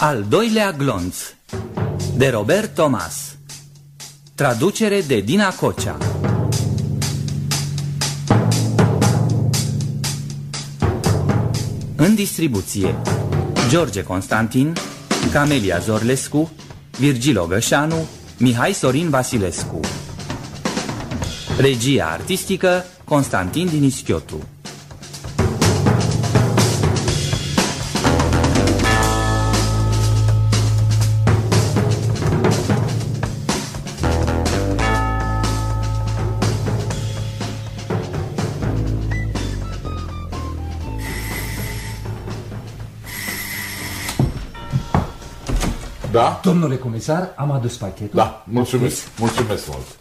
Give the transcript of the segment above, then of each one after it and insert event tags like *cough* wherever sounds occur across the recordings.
Al doilea glonț De Robert Thomas. Traducere de Dina Cocea. În distribuție George Constantin Camelia Zorlescu Virgil Ogășanu Mihai Sorin Vasilescu. Regia artistică Constantin Dinischiotu Da? Domnule comisar, am adus pachetul. Da, mulțumesc, mulțumesc mult.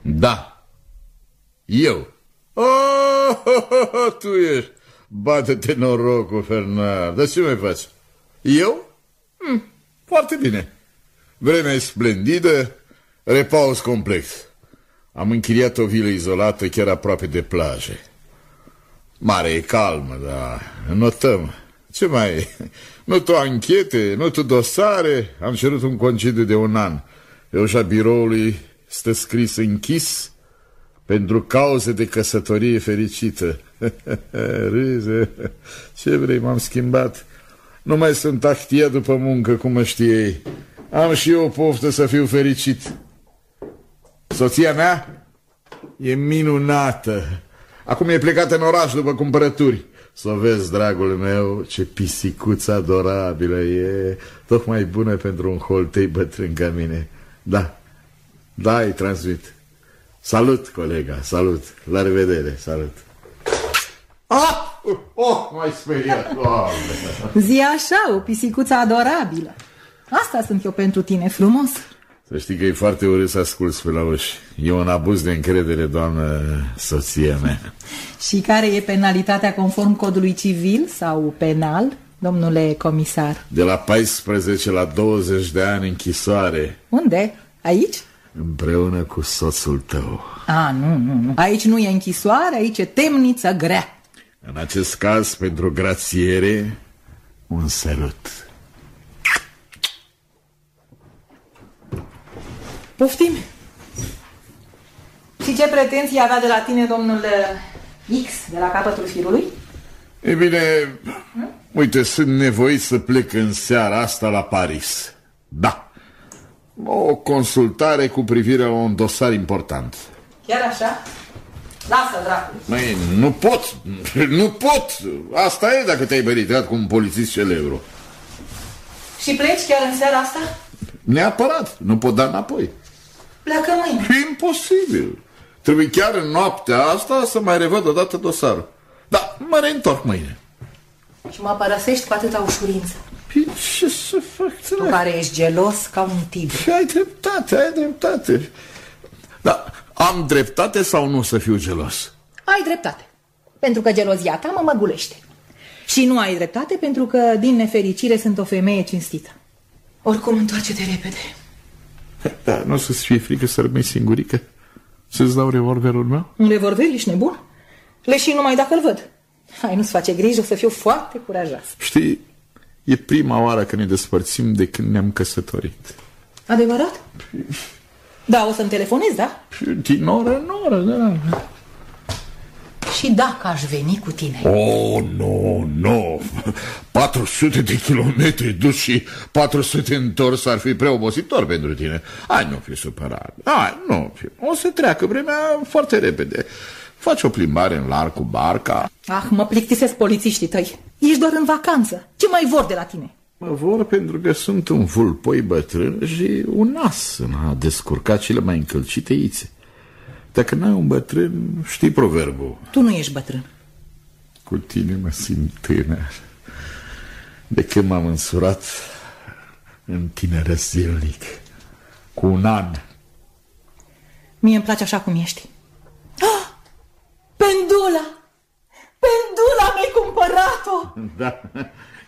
Da. Eu. Oh, tu ești. Bate-te norocul, Fernand. Dar ce mai faci? Eu? Hm, foarte bine. Vremea e splendidă, repaus complex. Am închiriat o vilă izolată chiar aproape de plaje. Mare e calmă, dar notăm. Ce mai e? *laughs* Nu tu anchete, nu tu dosare. Am cerut un concediu de un an. Pe ușa biroului stă scris închis pentru cauze de căsătorie fericită. *laughs* Râze, ce vrei, m-am schimbat. Nu mai sunt actia după muncă, cum mă știei. Am și eu o poftă să fiu fericit. Soția mea e minunată. Acum e plecat în oraș după cumpărături. Să vezi, dragul meu, ce pisicuță adorabilă e, tocmai bună pentru un holtei bătrân ca mine. Da, da, îi transmit. Salut, colega, salut. La revedere, salut. Ah! Oh, mai speriat. Doamne. Zi așa, o pisicuță adorabilă. Asta sunt eu pentru tine, frumos. Să știi că e foarte urât să asculți pe la uși. E un abuz de încredere, doamnă, soția mea. *laughs* Și care e penalitatea conform codului civil sau penal, domnule comisar? De la 14 la 20 de ani închisoare. Unde? Aici? Împreună cu soțul tău. A, nu, nu, nu. Aici nu e închisoare, aici e temniță grea. În acest caz, pentru grațiere, un sărut. Poftim? Și ce pretenții avea de la tine domnul X de la capătul firului? E bine, hmm? uite, sunt nevoit să plec în seara asta la Paris. Da. O consultare cu privire la un dosar important. Chiar așa? Lasă, dracu. Măi, nu pot, nu pot. Asta e dacă te-ai meritat cu un polițist celebru. Și pleci chiar în seara asta? Neapărat, nu pot da înapoi. Pleacă mâine. E imposibil. Trebuie chiar în noaptea asta să mai revăd odată dosarul. Da, mă reîntorc mâine. Și mă părăsești cu atâta ușurință. Păi ce să fac? Tu care ești gelos ca un tigru. Și ai dreptate, ai dreptate. Da, am dreptate sau nu să fiu gelos? Ai dreptate. Pentru că gelozia ta mă măgulește. Și nu ai dreptate pentru că, din nefericire, sunt o femeie cinstită. Oricum, întoarce-te repede. *laughs* Da, nu o să-ți fie frică să rămâi singurică? Să-ți dau revolverul meu? Un revolver? Ești nebun? Le și numai dacă îl văd. Hai, nu-ți face grijă, o să fiu foarte curajos. Știi, e prima oară când ne despărțim de când ne-am căsătorit. Adevărat? *laughs* Da, o să-mi telefonez, da? Din oră în oră, da. Și dacă aș veni cu tine? Oh, nu, nu. 400 de kilometri dus și 400 întors ar fi prea obositor pentru tine. Hai, nu fi supărat. Hai, nu fi. O să treacă vremea foarte repede. Faci o plimbare în lar cu barca. Ah, mă plictisesc polițiștii tăi. Ești doar în vacanță. Ce mai vor de la tine? Mă vor pentru că sunt un vulpoi bătrân și un as în a descurca cele mai încălcite ițe. Dacă n-ai un bătrân, știi proverbul. Tu nu ești bătrân. Cu tine mă simt tânăr. De când m-am însurat în tinere zilnic. Cu un an. Mie îmi place așa cum ești. Ah! Pendula! Pendula mi-ai cumpărat-o! Da,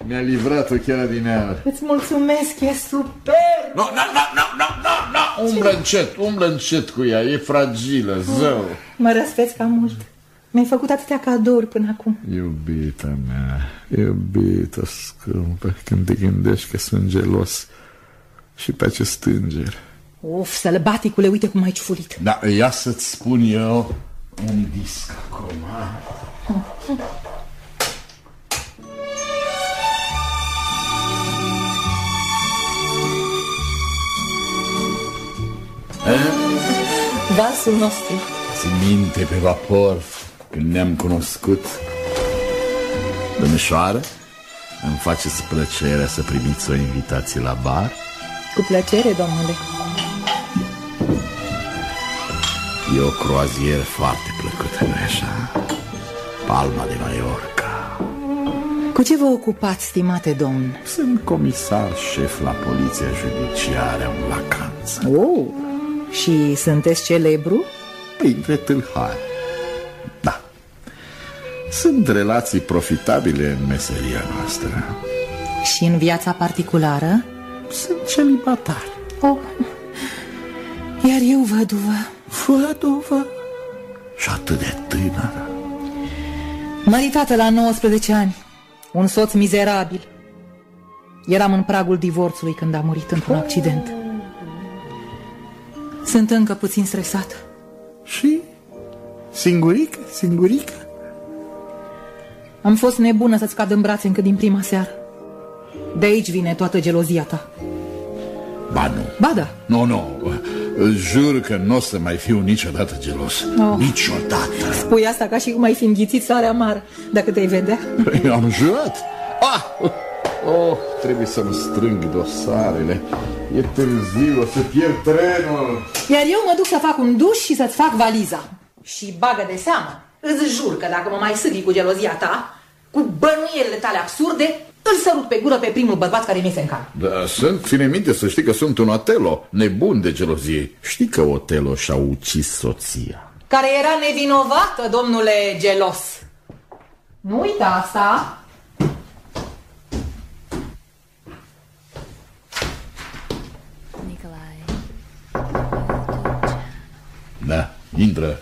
mi-a livrat-o chiar din aur. Îți mulțumesc, e super! Nu, nu, nu, nu, nu, nu, nu! Umblă încet, umblă încet cu ea, e fragilă, zău. Mă răspeți cam mult. Mi-ai făcut atâtea cadouri până acum. Iubita mea, iubita scumpă, când te gândești că sunt gelos și pe acest înger. Of, sălbaticule, uite cum ai ciufurit. Da, ia să-ți spun eu un disc acum. Valsul nostru. Ți minte pe vapor când ne-am cunoscut? Domnișoară, îmi faceți plăcerea să primiți o invitație la bar? Cu plăcere, domnule. E o croazieră foarte plăcută, nu așa? Palma de Mallorca. Cu ce vă ocupați, stimate domn? Sunt comisar șef la poliția judiciară în vacanță. Oh, și sunteți celebru? Printre tâlhari. Da. Sunt relații profitabile în meseria noastră. Și în viața particulară? Sunt celibatar. Oh, iar eu văduvă. Văduvă și atât de tânără. Măritată la 19 ani. Un soț mizerabil. Eram în pragul divorțului când a murit într-un accident. Sunt încă puțin stresată. Și? Singurică? Singurică? Am fost nebună să-ți cad în brațe încă din prima seară. De aici vine toată gelozia ta. Ba nu. Ba da. Nu, nu. Îți jur că nu o să mai fiu niciodată gelos. Oh. Niciodată. Spui asta ca și cum ai fi înghițit sare amară, dacă te-ai vedea. Eu am jurat. Ah! Oh, trebuie să-mi strâng dosarele. E târziu, o să pierd trenul. Iar eu mă duc să fac un duș și să-ți fac valiza. Și bagă de seamă, îți jur că dacă mă mai sâghi cu gelozia ta, cu bănuielile tale absurde, îl sărut pe gură pe primul bărbat care mi se încală. Da, sunt, ține minte să știi că sunt un Otelo, nebun de gelozie. Știi că Otelo și-a ucis soția. Care era nevinovată, domnule gelos. Nu uita asta. Da, intră.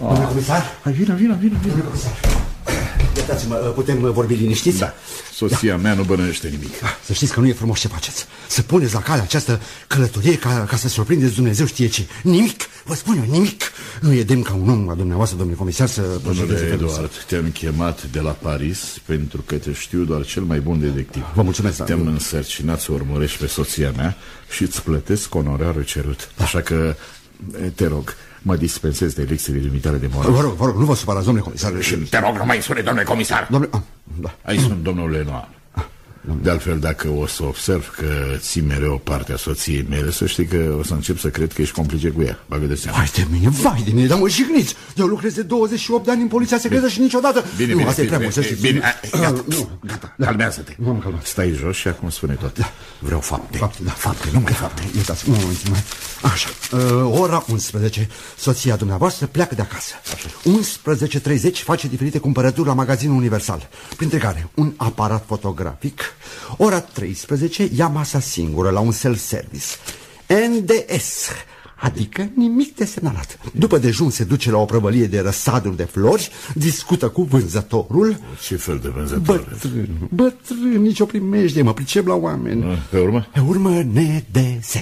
Domnule comisar? Hai, vină, vină, vină, vină. Domnule comisar. Iertați-mă, putem vorbi liniștiți? Da, soția mea nu bănuiește nimic. Să știți că nu e frumos ce faceți. Să puneți la cale această călătorie ca, ca să surprindeți Dumnezeu știe ce. Nimic, vă spun eu, nimic. Nu e demn ca un om a dumneavoastră, domnule comisar, să procedeze Domnule felul ăsta. Eduard, te-am chemat de la Paris pentru că te știu doar cel mai bun detectiv. Vă mulțumesc, da. Te-am însărcinat să urmărești pe soția mea și îți plătesc onorarul cerut. Așa că, te rog, mă dispensez de lecțiile dumitale de moră. Vă rog, vă rog, nu vă supărați, domnule comisar. Și te rog, nu mai sune, domnule comisar. Domnule, ah, da. Aici sunt domnul Lenoir. De altfel, dacă o să observ că ții mereu partea soției mele, să știi că o să încep să cred că ești complice cu ea. Bagă de seama. Vai de mine, vai de mine, dar mă jigniți. Eu lucrez de 28 de ani în poliția secretă și niciodată... Bine, nu, bine, asta e bine, prea mult, să bine, știți. bine, a, gata, nu, gata, calmează-te. M-am calmat. Stai jos și acum spune tot. Vreau fapte. Fapte, da. Fapte, numai fapte. Iertați, un moment mai. Așa, uh, ora 11, soția dumneavoastră pleacă de acasă. 11.30 face diferite cumpărături la magazinul Universal, printre care un aparat fotografic. Ora 13 ia masa singură la un self-service. NDS, adică nimic de semnalat. După dejun se duce la o prăvălie de răsaduri de flori, discută cu vânzătorul. Ce fel de vânzător? Bătrân, bătrân, nici o primejdie, mă pricep la oameni. Pe urmă? Pe urmă, NDS.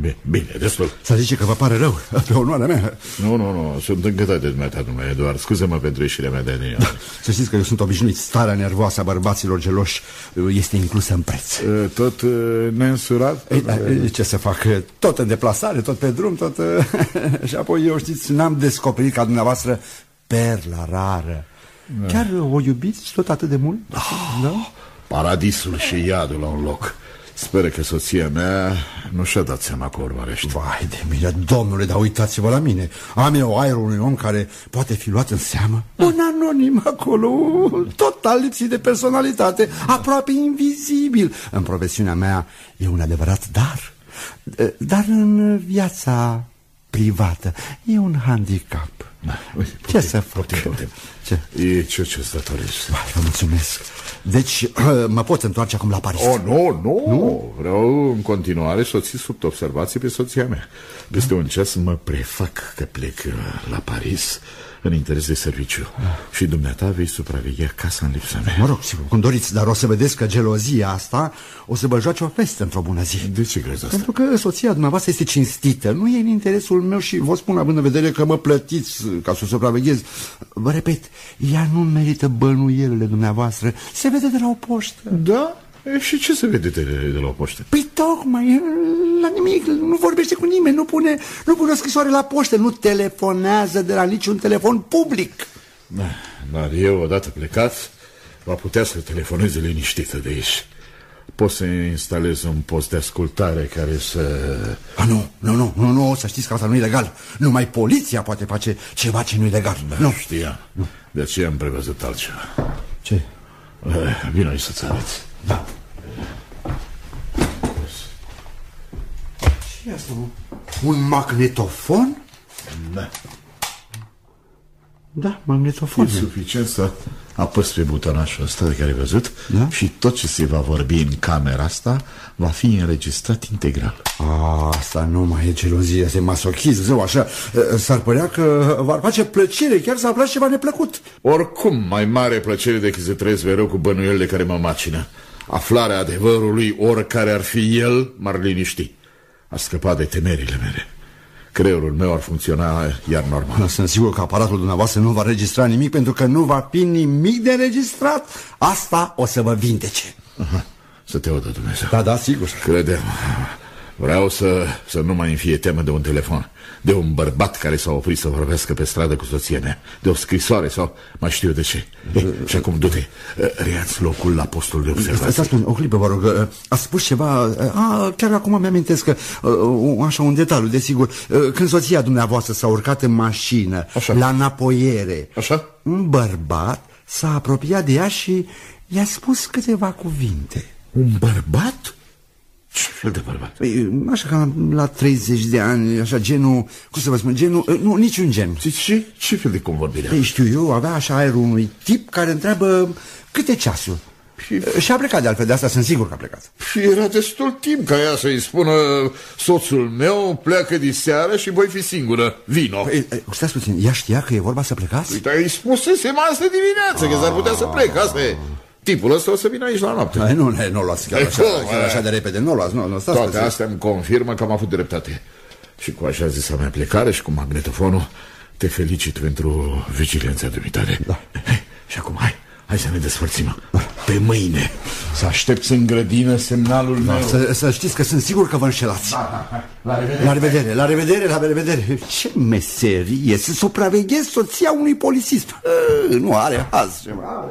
Bine, bine, destul. Să zice că vă pare rău, *laughs* pe onoarea mea. Nu, nu, nu, sunt încântat de dumneata, domnule Eduard. Scuze-mă pentru ieșirea mea de aneia. *laughs* Să știți că eu sunt obișnuit, starea nervoasă a bărbaților geloși este inclusă în preț. Tot uh, neînsurat? Ei, da, ce să fac? Tot în deplasare, tot pe drum, tot... *laughs* și apoi eu, știți, n-am descoperit ca dumneavoastră perla rară. Chiar o iubiți tot atât de mult? Da? Paradisul și iadul la un loc. Sper că soția mea nu și-a dat seama că urmărește. Vai de mine, domnule, dar uitați-vă la mine. Am eu aerul unui om care poate fi luat în seamă? Un anonim acolo, total lipsit de personalitate, aproape invizibil. În profesiunea mea e un adevărat dar. Dar în viața privată e un handicap. Da, uite, Ce poftim, să fac? Poftim, poftim. Ce? E ce ce stătorești. Vai, vă mulțumesc. Deci, mă pot întoarce acum la Paris. Oh, nu, nu, nu. Vreau în continuare să o ții sub observație pe soția mea. Peste un ceas mă prefac că plec uh, la Paris în interes de serviciu. Și dumneata vei supraveghea casa în lipsa mea. Mă rog, sigur, cum doriți, dar o să vedeți că gelozia asta o să vă joace o peste într-o bună zi. De ce crezi asta? Pentru că soția dumneavoastră este cinstită, nu e în interesul meu și vă spun având în vedere că mă plătiți ca să o supraveghez. Vă repet, ea nu merită bănuielile dumneavoastră, se vede de la o poștă. Da? E, și ce se vede de, de la o poștă? Păi tocmai, la nimic, nu vorbește cu nimeni, nu pune, nu pune o scrisoare la poștă, nu telefonează de la niciun telefon public. Da, dar eu, odată plecat, va putea să telefoneze liniștită de aici. Pot să instalez un post de ascultare care să... A, nu, nu, nu, nu, nu, să știți că asta nu e legal. Numai poliția poate face ceva ce nu e legal. Da, nu. știam. De aceea am prevăzut altceva. Ce? Eh, Vino aici să-ți arăt. Da. Ce asta, mă? Un magnetofon? Da. Da, magnetofon. E suficient să apăs pe butonașul ăsta de care ai văzut Da? și tot ce se va vorbi în camera asta va fi înregistrat integral. A, asta nu mai e gelozie, este masochism, zău, așa. S-ar părea că v-ar face plăcere, chiar să aflați ceva neplăcut. Oricum, mai mare plăcere decât să trăiesc mereu cu bănuielile care mă macină. Aflarea adevărului, oricare ar fi el, m-ar liniști. A scăpat de temerile mele. Creierul meu ar funcționa iar normal. Sunt sigur că aparatul dumneavoastră nu va registra nimic pentru că nu va fi nimic de registrat. Asta o să vă vindece. Aha. Să te audă Dumnezeu. Da, da, sigur. Credem. Vreau să, să nu mai îmi fie teamă de un telefon, de un bărbat care s-a oprit să vorbească pe stradă cu soția mea, de o scrisoare sau mai știu eu de ce. E, și acum du-te, reați locul la postul de observație. Stați o clipă, vă rog. A spus ceva... A, chiar acum mi-amintesc că... Așa, un detaliu, desigur. Când soția dumneavoastră s-a urcat în mașină, Așa. la înapoiere, Așa? un bărbat s-a apropiat de ea și i-a spus câteva cuvinte. Un bărbat? Ce fel de bărbat? Păi, Așa ca la 30 de ani, așa genul, cum să vă spun, genul, nu, niciun gen. Ce, ce fel de convorbire? Păi știu eu, avea așa aerul unui tip care întreabă câte ceasul. Și- Și a plecat de altfel, de asta sunt sigur că a plecat. Și era destul timp ca ea să-i spună Soțul meu pleacă de seară și voi fi singură, vino Păi, e, stați puțin, ea știa că e vorba să plecați? Uite, îi spusesem asta dimineață Că s-ar putea să plec, asta e Tipul ăsta o să vină aici la noapte Ai, nu, nu, nu o luați chiar Ei, așa, cum, *laughs* chiar e? așa de repede, nu o luați, nu, nu, stați Toate puțin. astea îmi confirmă că am avut dreptate Și cu așa zisa mea plecare și cu magnetofonul Te felicit pentru vigilența dumitare da. Și acum hai, hai să ne despărțim Pe mâine Să aștepți în grădină semnalul meu Să, să știți că sunt sigur că vă înșelați. La revedere La revedere, la revedere, la revedere. Ce meserie să supraveghezi soția unui polițist. E, Nu are haz ceva.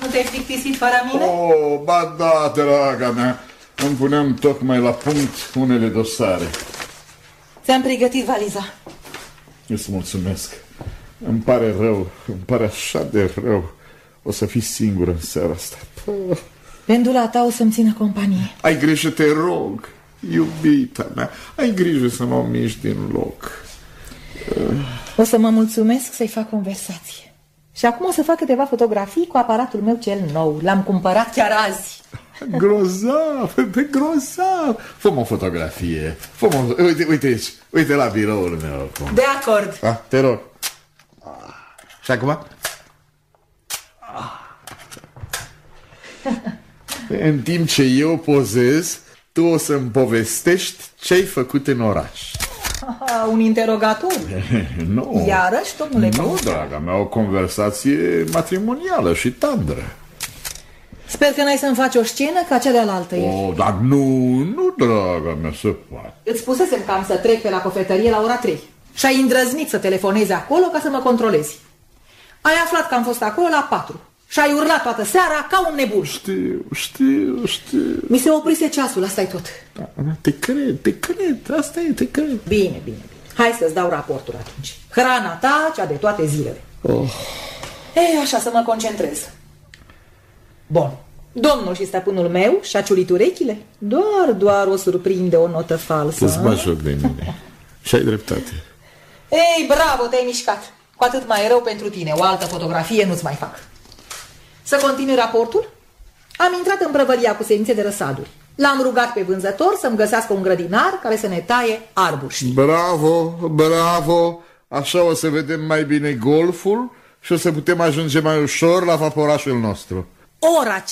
Nu te-ai plictisit fără mine? Oh, ba da, draga mea. Îmi puneam tocmai la punct unele dosare. Ți-am pregătit valiza. Îți mulțumesc. Îmi pare rău, îmi pare așa de rău. O să fii singură în seara asta. Pă, Pendula ta o să-mi țină companie. Ai grijă, te rog Iubita mea. Ai grijă să nu o miști din loc O să mă mulțumesc să-i fac conversație. Și acum o să fac câteva fotografii cu aparatul meu cel nou. L-am cumpărat chiar azi. Grozav, pe grozav Fă o fotografie Fă o... Uite, uite aici Uite la biroul meu acum. De acord. Ah, te rog Și acum? *laughs* În timp ce eu pozez, tu o să-mi povestești ce ai făcut în oraș. Ah, *laughs* un interogator. *laughs* Nu. Iarăși, domnule Nu, comisar. draga mea, o conversație matrimonială și tandră. Sper că n-ai să-mi faci o scenă ca cealaltă ieri. Oh, dar nu, nu, draga mea, se poate. Îți spusesem că am să trec pe la cofetărie la ora 3. Și ai îndrăznit să telefonezi acolo ca să mă controlezi. Ai aflat că am fost acolo la 4. Și ai urlat toată seara ca un nebun. Știu, știu, știu. Mi se oprise ceasul, asta e tot. Da, da, te cred, te cred, asta e, te cred. Bine, bine, bine. Hai să-ți dau raportul atunci. Hrana ta, cea de toate zilele. Oh. Ei, așa să mă concentrez. Bun. Domnul și stăpânul meu și-a ciulit urechile? Doar, doar o surprinde o notă falsă. Îți bagi joc de mine. Și ai dreptate. Ei, bravo, te-ai mișcat. Cu atât mai rău pentru tine. O altă fotografie nu-ți mai fac. Să continui raportul? Am intrat în prăvălia cu semințe de răsaduri. L-am rugat pe vânzător să-mi găsească un grădinar care să ne taie arbușii. Bravo, bravo! Așa o să vedem mai bine golful și o să putem ajunge mai ușor la vaporașul nostru. Ora 15.30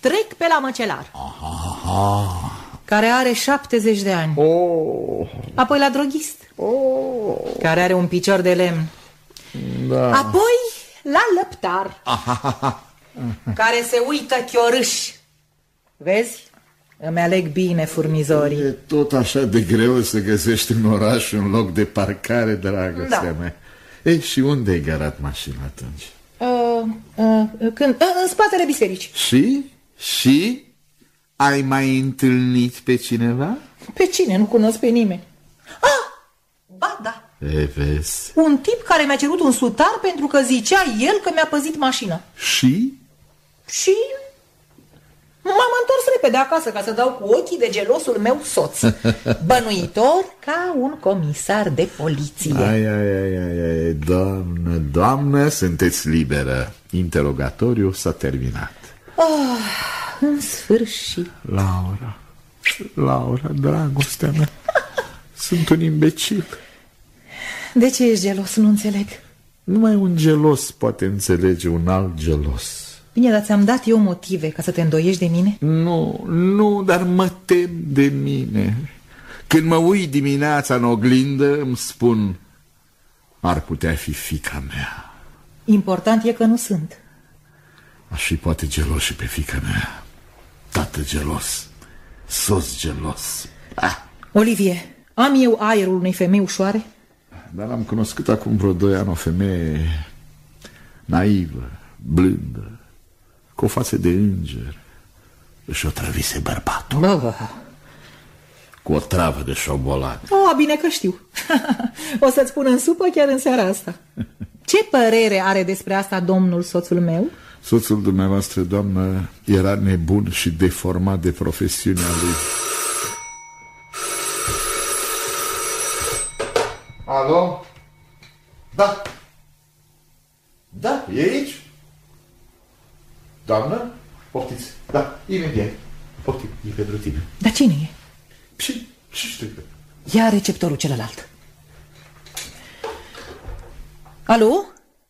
trec pe la măcelar. Aha. Care are 70 de ani. Oh, Apoi la droghist. oh, Care are un picior de lemn. da. Apoi la lăptar. care se uită chiorâș. Vezi? Îmi aleg bine furnizorii. E tot așa de greu să găsești în oraș un loc de parcare, dragostea Da. mea. Ei, și unde ai garat mașina atunci? Uh, uh, când, uh, în spatele bisericii. Și? Și? Ai mai întâlnit pe cineva? Pe cine? Nu cunosc pe nimeni. Ah! Ba, da. E, vezi. Un tip care mi-a cerut un sutar pentru că zicea el că mi-a păzit mașina. Și? Și m-am întors repede acasă ca să dau cu ochii de gelosul meu soț. *laughs* Bănuitor ca un comisar de poliție. Ai, ai, ai, ai, ai, doamnă, doamnă, sunteți liberă. Interogatoriul s-a terminat. În sfârșit. Laura, Laura, dragostea mea, *laughs* sunt un imbecil. De ce ești gelos? Nu înțeleg. Numai un gelos poate înțelege un alt gelos. Bine, dar ți-am dat eu motive ca să te îndoiești de mine? Nu, nu, dar mă tem de mine. Când mă uit dimineața în oglindă, îmi spun, ar putea fi fica mea. Important e că nu sunt. Aș fi poate gelos și pe fica mea. Tată gelos, sos gelos. Ah, Olivie, am eu aerul unei femei ușoare? Dar am cunoscut acum vreo doi ani o femeie naivă, blândă, cu o față de înger. Și o trăvise bărbatul Bă, cu o travă de șobolan. oh, bine că știu. *laughs* o să-ți pun în supă chiar în seara asta. Ce părere are despre asta domnul soțul meu? Soțul dumneavoastră, doamnă, era nebun și deformat de profesiunea lui. Alo? Da. Da, e aici? Doamnă? Poftiți. Da, imediat. Poftim, e pentru tine. Dar cine e? Și, și știu. Ia receptorul celălalt. Alo?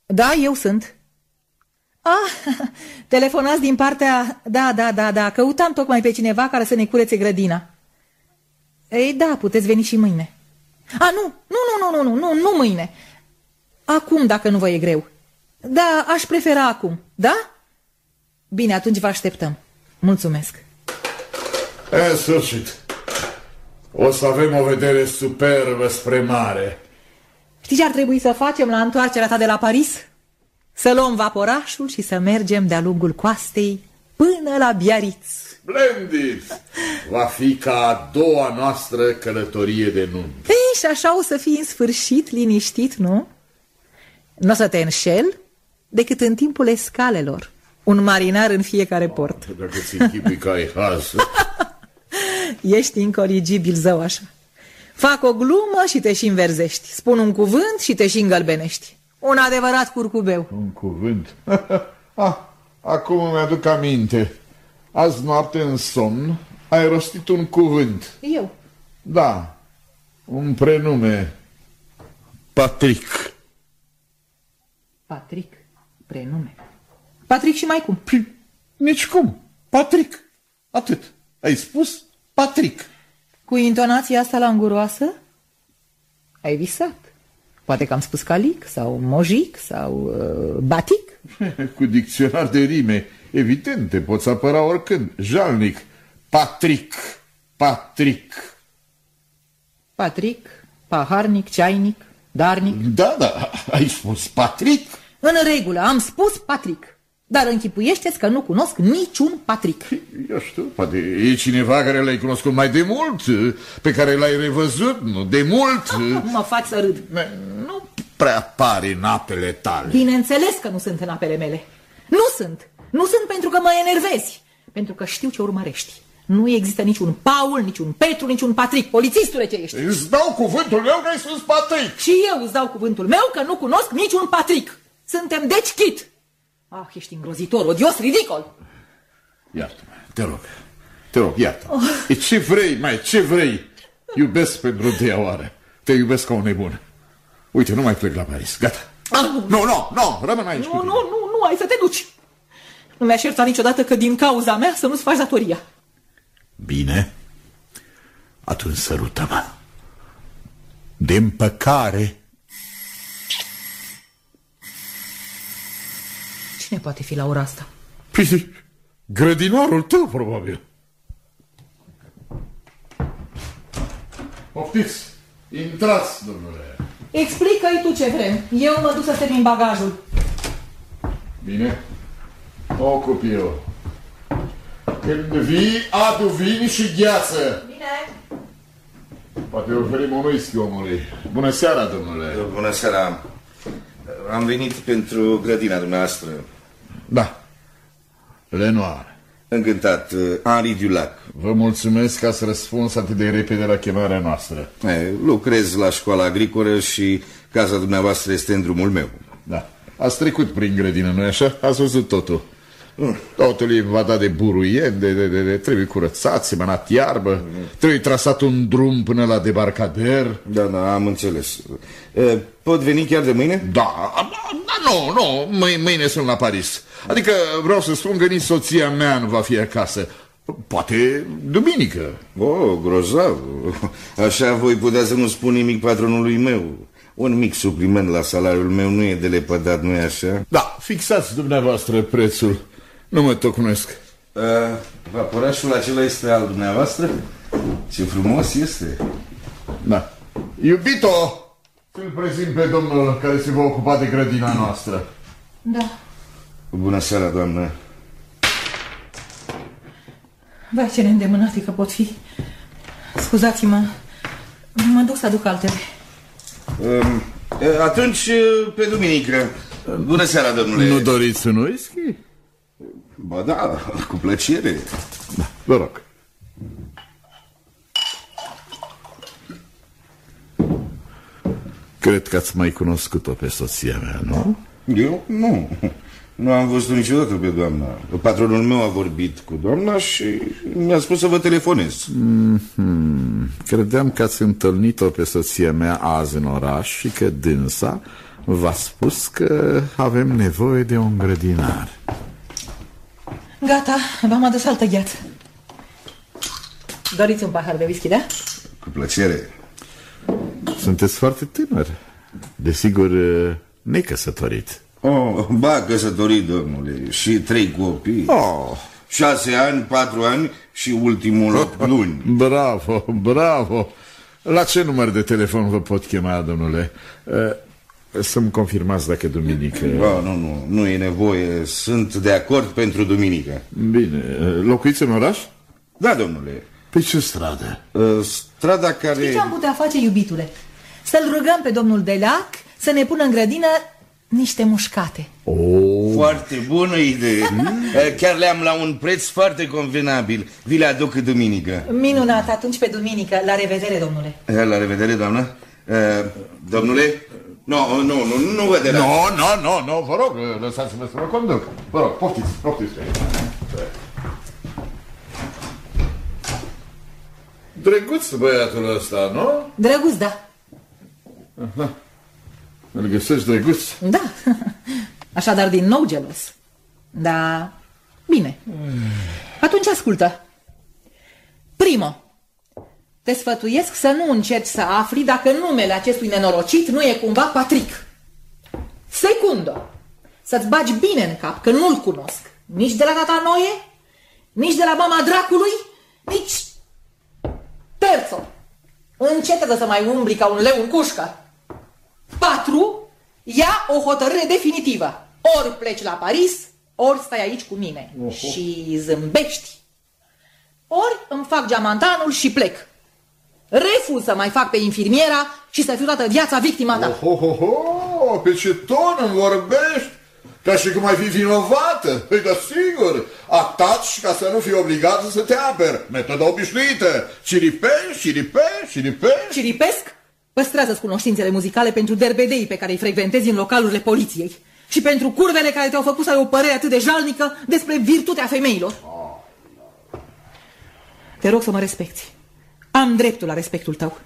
Da, eu sunt. Ah, *laughs* telefonați din partea... Da, da, da, da, căutam tocmai pe cineva care să ne curețe grădina. Ei, da, puteți veni și mâine. A, nu, nu, nu, nu, nu, nu, nu mâine. Acum, dacă nu vă e greu. Da, aș prefera acum, da? Bine, atunci vă așteptăm. Mulțumesc. În sfârșit. O să avem o vedere superbă spre mare. Știi ce ar trebui să facem la întoarcerea ta de la Paris? Să luăm vaporașul și să mergem de-a lungul coastei până la Biarritz. Splendid! Va fi ca a doua noastră călătorie de nuntă. Ei, și așa o să fii în sfârșit liniștit, nu? Nu o să te înșel decât în timpul escalelor. Un marinar în fiecare port. Dacă ți închipui că ai haz. *laughs* Ești incorigibil zău așa. Fac o glumă și te și înverzești. Spun un cuvânt și te și îngălbenești. Un adevărat curcubeu. Un cuvânt. *laughs* ah, acum îmi aduc aminte. Azi noapte în somn ai rostit un cuvânt. Eu. Da, un prenume. Patrick. Patrick. Prenume. Patrick și mai cum? Păi, Nici cum. Patrick. Atât. Ai spus Patrick. Cu intonația asta languroasă? Ai visat. Poate că am spus calic sau mojic sau uh, batic. *laughs* Cu dicționar de rime. Evident, te poți apăra oricând. Jalnic. Patrick. Patrick. Patrick, paharnic, ceainic, darnic. Da, da, ai spus Patrick. În regulă, am spus Patrick. Dar închipuiește-ți că nu cunosc niciun Patrick. Eu știu, poate e cineva care l-ai cunoscut mai de mult, pe care l-ai revăzut, nu de mult. Mă faci să râd. Nu prea pare în apele tale. Bineînțeles că nu sunt în apele mele. Nu sunt. Nu sunt pentru că mă enervezi. Pentru că știu ce urmărești. Nu există niciun Paul, niciun Petru, niciun Patrick. Polițistule ce ești. Îți dau cuvântul meu că ai spus Patrick. Și eu îți dau cuvântul meu că nu cunosc niciun Patrick. Suntem deci chit. Ah, ești îngrozitor, odios, ridicol. Iartă-mă, te rog. te rog, iată. Oh. E ce vrei, mai, ce vrei? Iubesc pentru întâia oară. Te iubesc ca un nebun. Uite, nu mai plec la Paris, gata. Ah, nu, nu, nu, nu, rămân aici. Nu, nu, nu, nu, ai să te duci. Nu mi-aș ierta niciodată că din cauza mea să nu-ți faci datoria. Bine. Atunci sărută-mă. De împăcare. Cine poate fi la ora asta? Păi, grădinarul tău, probabil. Poftiți, intrați, domnule. Explică-i tu ce vrem. Eu mă duc să termin bagajul. Bine. Mă ocup eu. Când vii, adu vin și gheață. Bine. Poate oferim un whisky omului. Bună seara, domnule. Bună seara. Am venit pentru grădina dumneavoastră. Da. Lenoir. Încântat. Henri Dulac. Vă mulțumesc că ați răspuns atât de repede la chemarea noastră. E, lucrez la școala agricolă și casa dumneavoastră este în drumul meu. Da. Ați trecut prin grădină, nu-i așa? Ați văzut totul. Totul e invadat de buruieni, de, de, de, de, trebuie curățat, semănat iarbă, trebuie trasat un drum până la debarcader. Da, da, am înțeles. E, pot veni chiar de mâine? Da, da nu, nu, mâine, mâine sunt la Paris. Adică vreau să spun că nici soția mea nu va fi acasă. Poate duminică. Oh, grozav. Așa voi putea să nu spun nimic patronului meu. Un mic supliment la salariul meu nu e de lepădat, nu-i așa? Da, fixați dumneavoastră prețul. Nu mă tocnesc. Uh, vaporașul acela este al dumneavoastră? Ce frumos este. Da. Iubito, îl prezint pe domnul care se va ocupa de grădina noastră. Da. Bună seara, doamnă. Vai, ce neîndemânate că pot fi. Scuzați-mă, mă duc să aduc altele. Um, atunci, pe duminică. Bună seara, domnule. Nu doriți un whisky? Ba da, cu plăcere. Da, vă rog. Cred că ați mai cunoscut-o pe soția mea, nu? Eu? Nu. Nu am văzut niciodată pe doamna. Patronul meu a vorbit cu doamna și mi-a spus să vă telefonez. Mm -hmm. Credeam că ați întâlnit-o pe soția mea azi în oraș și că dânsa v-a spus că avem nevoie de un grădinar. Gata, v-am adus altă gheață. Doriți un pahar de whisky, da? Cu plăcere. Sunteți foarte tânăr. Desigur, necăsătorit. Oh, ba, căsătorit, domnule, și trei copii. Oh. Șase ani, patru ani și ultimul opt *laughs* luni. Bravo, bravo. La ce număr de telefon vă pot chema, domnule? Să-mi confirmați dacă duminică... Ba, nu, nu, nu e nevoie. Sunt de acord pentru duminică. Bine. Locuiți în oraș? Da, domnule. Pe ce stradă? Strada care... Știi ce am putea face, iubitule? Să-l rugăm pe domnul Delac să ne pună în grădină niște mușcate. Oh. Foarte bună idee. *laughs* Chiar le-am la un preț foarte convenabil. Vi le aduc duminică. Minunat, atunci pe duminică. La revedere, domnule. La revedere, doamnă. Domnule, nu, nu, nu, nu vă deranj. Nu, nu, nu, nu, vă rog, lăsați-mă să vă conduc. Vă rog, poftiți, poftiți. Drăguț băiatul ăsta, nu? Drăguț, da. Aha. Îl găsești drăguț? Da. Așadar, din nou gelos. Da. Bine. Atunci ascultă. Primo, te sfătuiesc să nu încerci să afli dacă numele acestui nenorocit nu e cumva Patrick. Secundo, să-ți bagi bine în cap că nu-l cunosc. Nici de la tata Noie, nici de la mama dracului, nici... Terzo, încetetă să mai umbli ca un leu în cușcă. Patru, ia o hotărâre definitivă. Ori pleci la Paris, ori stai aici cu mine. Oho. Și zâmbești. Ori îmi fac geamantanul și plec. Refuz să mai fac pe infirmiera și să fiu toată viața victima ta. Oh, oh, oh, pe ce ton îmi vorbești? Ca și cum ai fi vinovată. Păi, da, sigur, ataci ca să nu fii obligat să te aperi. Metoda obișnuită. Ciripești, ciripești, ciripești. Ciripesc? Păstrează-ți cunoștințele muzicale pentru derbedei pe care îi frecventezi în localurile poliției și pentru curvele care te-au făcut să ai o părere atât de jalnică despre virtutea femeilor. Te rog să mă respecti. Am dreptul la respectul tău.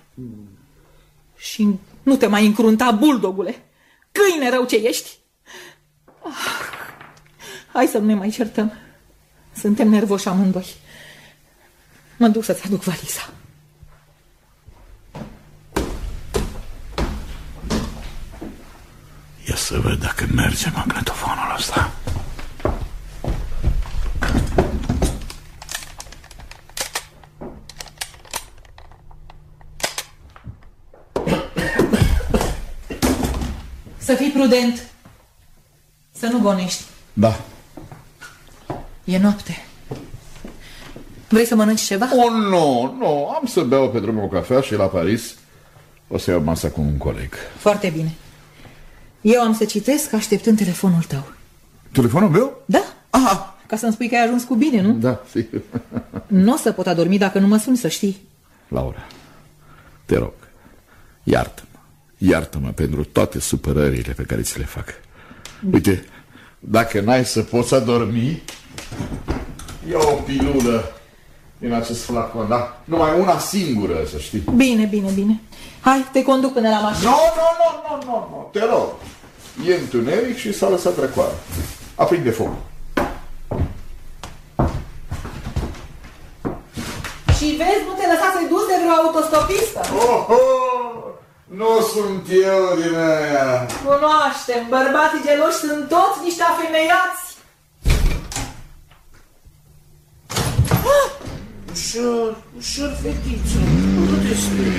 Și nu te mai încrunta, buldogule. Câine rău ce ești. Ah, hai să nu ne mai certăm. Suntem nervoși amândoi. Mă duc să-ți aduc valiza. Ia să văd dacă merge magnetofonul ăsta. Să fii prudent. Să nu gonești. Da. E noapte. Vrei să mănânci ceva? Oh, nu, nu, am să beau pe drumul o cafea și la Paris o să iau masa cu un coleg. Foarte bine. Eu am să citesc așteptând telefonul tău. Telefonul meu? Da, Ah, ca să-mi spui că ai ajuns cu bine, nu? da, sigur. Nu o să pot adormi dacă nu mă suni, să știi. Laura, te rog, iartă-mă, iartă-mă pentru toate supărările pe care ți le fac. Uite, dacă n-ai să poți adormi, ia o pilulă din acest flacon, da? Numai una singură, să știi. Bine, bine, bine. Hai, te conduc până la mașină. Nu, nu, nu, nu, nu, nu, te rog. E întuneric și s-a lăsat răcoare. Aprinde foc. Și vezi, nu te lăsa să-i duci de vreo autostopistă. Oh, oh, nu sunt eu din aia. Cunoaștem, bărbații geloși sunt toți niște afemeiați. Ușor, ușor, fetiță, nu te spui.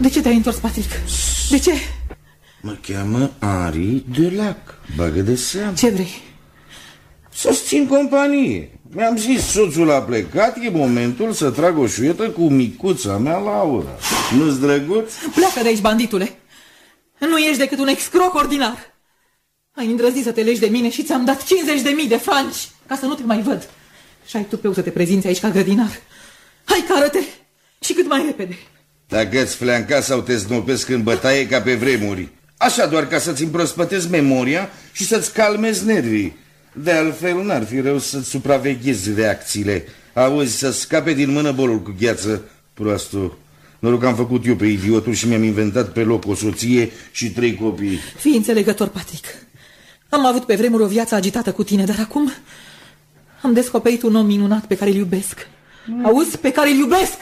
De ce te-ai întors, Patrick? De ce? Mă cheamă Ari de Lac, bagă de seamă. Ce vrei? Să-ți țin companie. Mi-am zis, soțul a plecat, e momentul să trag o șuietă cu micuța mea, Laura. Nu-ți drăguț? Pleacă de aici, banditule. Nu ești decât un excroc ordinar. Ai îndrăznit să te legi de mine și ți-am dat 50 de mii de franci ca să nu te mai văd. Și ai tupeu să te prezinți aici ca grădinar. Hai, cară-te! Și cât mai repede. Dacă îți fleanca sau te znopesc în bătaie ca pe vremuri. Așa doar ca să-ți împrospătezi memoria și să-ți calmezi nervii. De altfel, n-ar fi rău să-ți supraveghezi reacțiile. Auzi, să scape din mână bolul cu gheață, proastul. Noroc că am făcut eu pe idiotul și mi-am inventat pe loc o soție și trei copii. Fii înțelegător, Patrick. Am avut pe vremuri o viață agitată cu tine, dar acum am descoperit un om minunat pe care îl iubesc. Auzi? Pe care îl iubesc!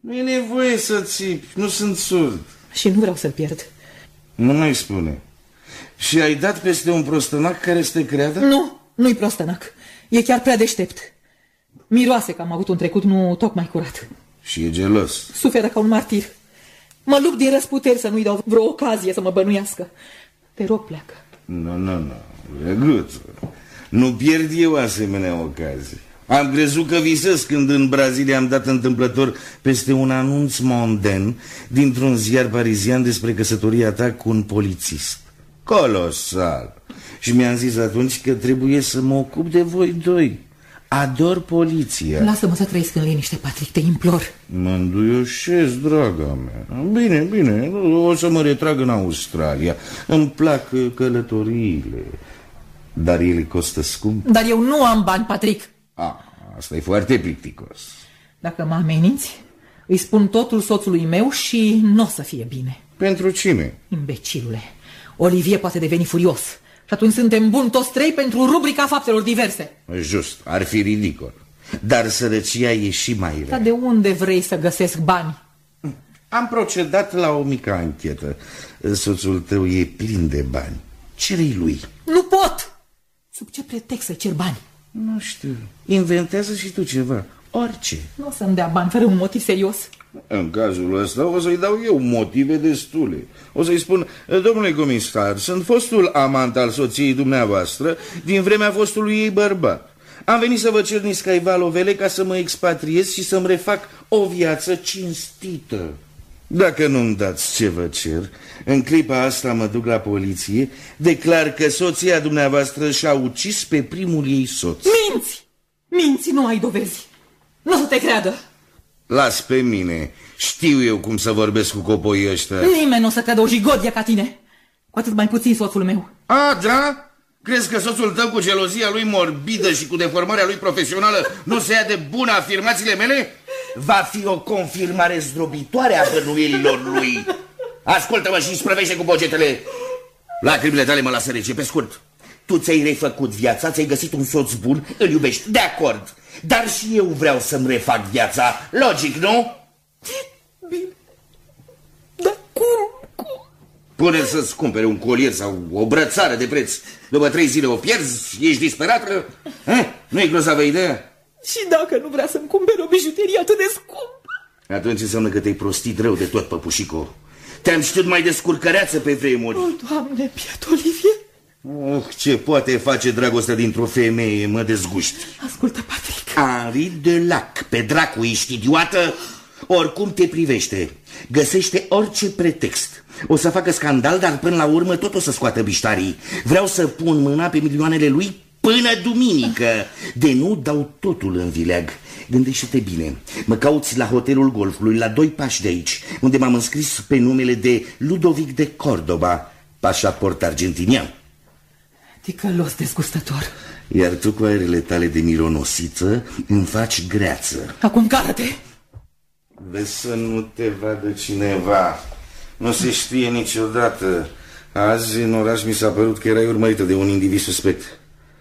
Nu e nevoie să țipi, nu sunt surd. Și nu vreau să-l pierd. Nu mai spune. Și ai dat peste un prostănac care să te creadă? Nu, nu-i prostănac. E chiar prea deștept. Miroase că am avut un trecut nu tocmai curat. Și e gelos. Suferă ca un martir. Mă lupt din răsputeri să nu-i dau vreo ocazie să mă bănuiască. Te rog, pleacă. Nu, nu, nu. Drăguț. Nu pierd eu asemenea ocazie. Am crezut că visez când în Brazilia am dat întâmplător peste un anunț monden dintr-un ziar parizian despre căsătoria ta cu un polițist. Colosal. Și mi-am zis atunci că trebuie să mă ocup de voi doi. Ador poliția. Lasă-mă să trăiesc în liniște, Patrick, te implor. Mă înduioșez, draga mea. Bine, bine, o să mă retrag în Australia. Îmi plac uh, călătoriile. Dar ele costă scump. Dar eu nu am bani, Patrick. A, asta e foarte plicticos. Dacă mă ameninți, îi spun totul soțului meu și nu o să fie bine. Pentru cine? Imbecilule, Olivier poate deveni furios. Și atunci suntem buni toți trei pentru rubrica faptelor diverse. Just, ar fi ridicol. Dar sărăcia e și mai Dar rea. de unde vrei să găsesc bani? Am procedat la o mică anchetă. Soțul tău e plin de bani. Cere-i lui. Nu pot! Sub ce pretext să cer bani? Nu știu. Inventează și tu ceva. Orice. Nu o să-mi dea bani fără un motiv serios. În cazul ăsta o să-i dau eu motive destule. O să-i spun, domnule comisar, sunt fostul amant al soției dumneavoastră din vremea fostului ei bărbat. Am venit să vă cer niscaiva lovele ca să mă expatriez și să-mi refac o viață cinstită. Dacă nu-mi dați ce vă cer, în clipa asta mă duc la poliție, declar că soția dumneavoastră și-a ucis pe primul ei soț. Minți! Minți, nu ai dovezi. Nu o să te creadă. Las pe mine, știu eu cum să vorbesc cu copoii ăștia. Nimeni nu o să creadă o jigodie ca tine. Cu atât mai puțin soțul meu. A, da? Crezi că soțul tău cu gelozia lui morbidă și cu deformarea lui profesională nu se ia de bună afirmațiile mele? Va fi o confirmare zdrobitoare a bănuielilor lui. Ascultă-mă și sprăvește cu bogetele. Lacrimile tale mă lasă rece, pe scurt. Tu ți-ai refăcut viața, ți-ai găsit un soț bun, îl iubești, de acord. Dar și eu vreau să-mi refac viața. Logic, nu? Bine. Dar cum? Cum? Pune să-ți cumpere un colier sau o brățară de preț. După trei zile o pierzi, ești disperată? Nu e grozavă ideea? Și dacă nu vrea să-mi cumpere o bijuterie atât de scump? Atunci înseamnă că te-ai prostit rău de tot, păpușico. Te-am știut mai descurcăreață pe vremuri. O, Doamne, Piet Olivier! Oh, ce poate face dragostea dintr-o femeie, mă dezguști. Ascultă, Patrick. Henri de Lac, pe dracu, ești idiotă? Oricum te privește. Găsește orice pretext. O să facă scandal, dar până la urmă tot o să scoată biștarii. Vreau să pun mâna pe milioanele lui până duminică. De nu dau totul în vileag. Gândește-te bine. Mă cauți la hotelul golfului, la doi pași de aici, unde m-am înscris pe numele de Ludovic de Cordoba, pașaport argentinian. Ticălos dezgustător. Iar tu cu aerele tale de mironosiță îmi faci greață. Acum cară-te! Vezi să nu te vadă cineva. Nu se știe niciodată. Azi în oraș mi s-a părut că erai urmărită de un individ suspect.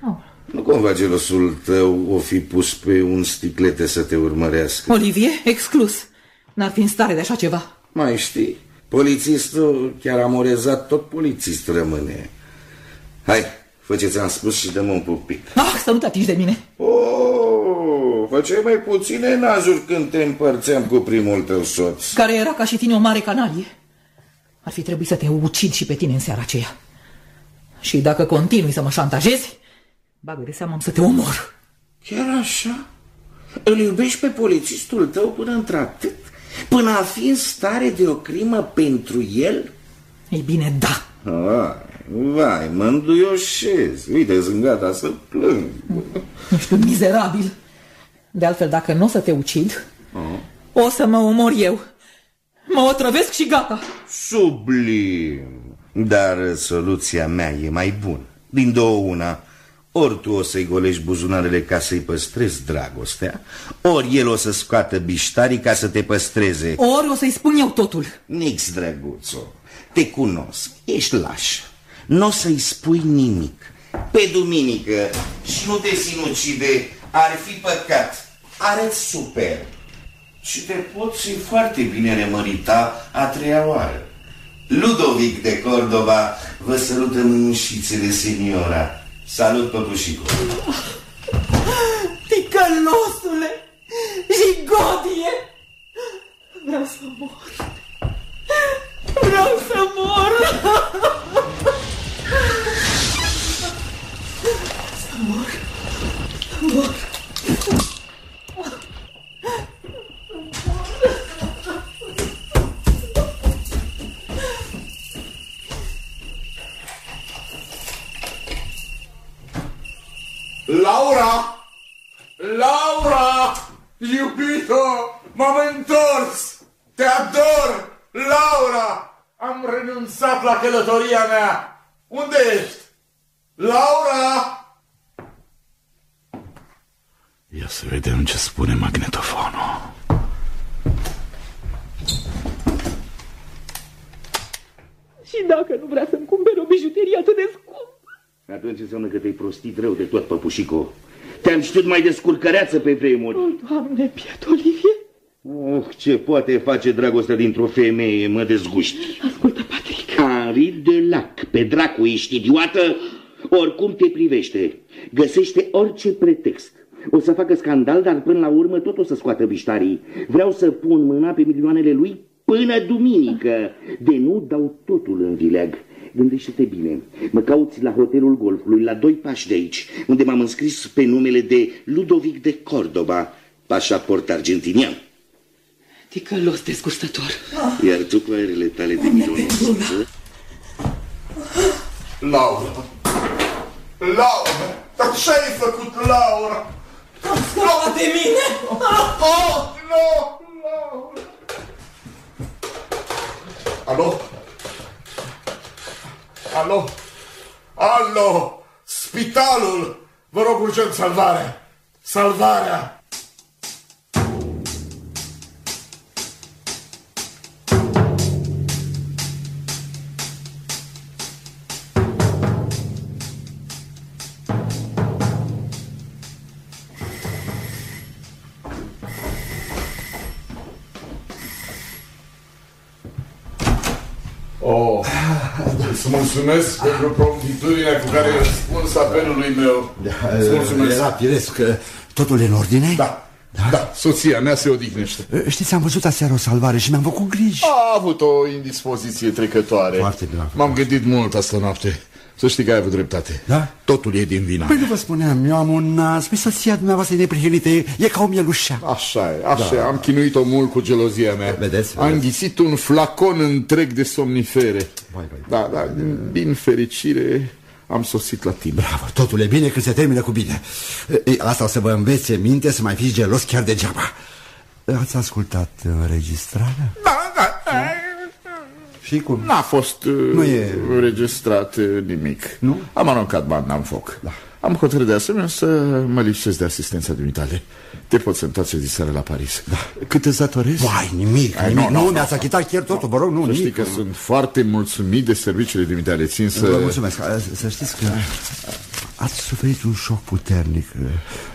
Oh. Nu cumva gelosul tău o fi pus pe un sticlete să te urmărească. Olivier, exclus. N-ar fi în stare de așa ceva. Mai știi? Polițistul chiar amorezat, tot polițist rămâne. Hai, fă ce ți-am spus și dăm un pupic. Ah, să nu te atingi de mine. Oh, făceai mai puține nazuri când te împărțeam cu primul tău soț. Care era ca și tine o mare canalie. Ar fi trebuit să te ucid și pe tine în seara aceea. Și dacă continui să mă șantajezi, bagă de seama am să te omor. Chiar așa? Îl iubești pe polițistul tău până într-atât? Până a fi în stare de o crimă pentru el? Ei bine, da. Vai, vai, mă înduioșez. Uite, sunt gata să plâng. Ești un mizerabil. De altfel, dacă nu o să te ucid, o să mă omor eu. Mă otrăvesc și gata. Sublim. Dar soluția mea e mai bună. Din două una, ori tu o să-i golești buzunarele ca să-i păstrezi dragostea, ori el o să scoată biștarii ca să te păstreze. Ori o să-i spun eu totul. Nix, drăguțo, te cunosc, ești laș. Nu o să-i spui nimic. Pe duminică și nu te sinucide, ar fi păcat. Arăți super. Și te poți foarte bine remărita a treia oară. Ludovic de Cordova vă sărută mânușițele, seniora. Salut, păpușicu. Ticălosule și godie! Vreau să mor. Vreau să mor. *laughs* mor. Mor. Laura! Laura! Iubito! M-am întors! Te ador! Laura! Am renunțat la călătoria mea! Unde ești? Laura! Ia să vedem ce spune magnetofonul. Și dacă nu vrea să-mi cumpere o bijuterie atât de scump? Atunci înseamnă că te-ai prostit rău de tot, păpușico. Te-am știut mai descurcăreață pe vremuri. O, Doamne, Piet Olivier! Oh, ce poate face dragostea dintr-o femeie, mă dezguști. Ascultă, Patrick. Henri de Lac, pe dracu, ești idiotă? Oricum te privește. Găsește orice pretext. O să facă scandal, dar până la urmă tot o să scoată biștarii. Vreau să pun mâna pe milioanele lui până duminică. De nu dau totul în vileag. Gândește-te bine. Mă cauți la hotelul golfului, la doi pași de aici, unde m-am înscris pe numele de Ludovic de Cordoba, pașaport argentinian. Ticălos dezgustător. Iar tu cu aerele tale de mironosiță... Laura! Laura! Dar ce ai făcut, Laura? Scapă de mine! Oh, nu! Laura! Alo? Alo? Alo? Spitalul! Vă rog urgent salvarea! Salvarea! Îți mulțumesc pentru promptitudinea cu care ai răspuns apelului meu. Îți mulțumesc. Era firesc că totul e în ordine? Da, da, soția mea se odihnește. Știți, am văzut aseară o salvare și mi-am făcut griji. A avut o indispoziție trecătoare. Foarte bine a făcut. M-am gândit mult asta noapte. Să știi că ai avut dreptate. Da? Totul e din vina Păi mea. nu vă spuneam, eu am un nas, păi soția dumneavoastră e neprihănită, e, e ca o mielușea. Așa e, așa da. Am chinuit-o mult cu gelozia mea. Vedeți, Am vedeți. ghisit un flacon întreg de somnifere. Vai, vai. Da, da, din fericire am sosit la timp. Bravo, totul e bine când se termină cu bine. E, Asta o să vă învețe minte să mai fiți gelos chiar degeaba. Ați ascultat înregistrarea? Da, da, da. Și cum? N-a fost uh, Nu e- înregistrat uh, nimic. Nu? Am aruncat banda în foc. Da. Am hotărât de asemenea să mă lipsesc de asistența dumitale. Te poți întoarce diseară la Paris. Da. Cât îți datorezi? Vai, nimic, Ai, nimic. nu, Nu, nu, mi-ați nu. achitat chiar totul, vă rog, nu, Să știi nimic. că sunt foarte mulțumit de serviciile dumitale. Țin să... Vă mulțumesc. Să știți că ați suferit un șoc puternic.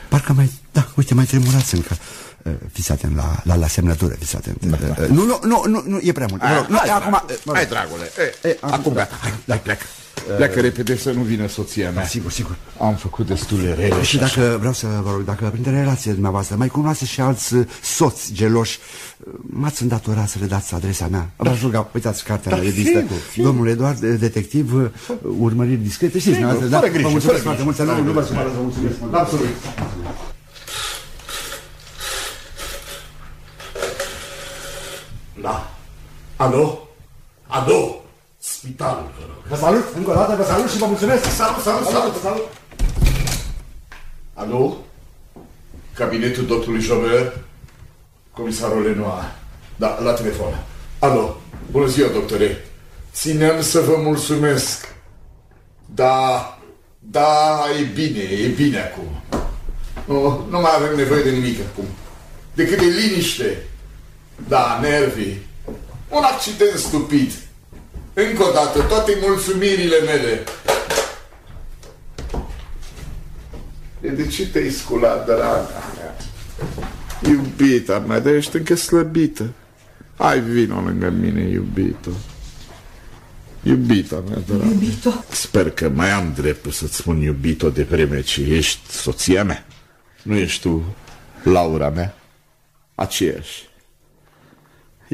Parcă mai, da, uite, mai tremurați încă. Fiți atent la, la, la semnătură, fiți atent. Nu, nu, nu, nu, nu, e prea mult. Mă rog, nu, hai, acum, dragule, mă rog. hai, dragule. E, E, acum gata. Hai, hai, pleacă. Pleacă repede să nu vină soția mea. Sigur, sigur. Am făcut destule rele Și dacă vreau să vă rog, dacă printre relațiile dumneavoastră mai cunoaște și alți uh, soți geloși, uh, m-ați îndatorat să le dați adresa mea. V-aș ruga, uitați cartea Da, în revistă. sigur, sigur. Domnul Eduard, de- detectiv, uh, urmăriri discrete. Știți, dumneavoastră, da? fără grijă, Vă mulțumesc fără foarte mult, să grijă. nu, nu vă supărați, vă mulțumesc. mult. Absolut. Da. Alo? Alo? Spitalul, vă rog. Vă salut, încă o dată vă salut și vă mulțumesc. Salut, salut, salut, salut. Alo? Cabinetul doctorului Jobert? Comisarul Lenoir. Da, la telefon. Alo? Bună ziua, doctore. Țineam să vă mulțumesc. Da, da, e bine, e bine acum. Nu, nu mai avem nevoie de nimic acum. Decât de liniște. Da, nervii. Un accident stupid. Încă o dată, toate mulțumirile mele. E de ce te-ai sculat, draga mea? Iubita mea, dar ești încă slăbită. Hai, vino lângă mine, iubito. Iubita mea, dragă. Iubito. Sper că mai am dreptul să-ți spun iubito de vreme ce ești soția mea. Nu ești tu Laura mea? Aceeași.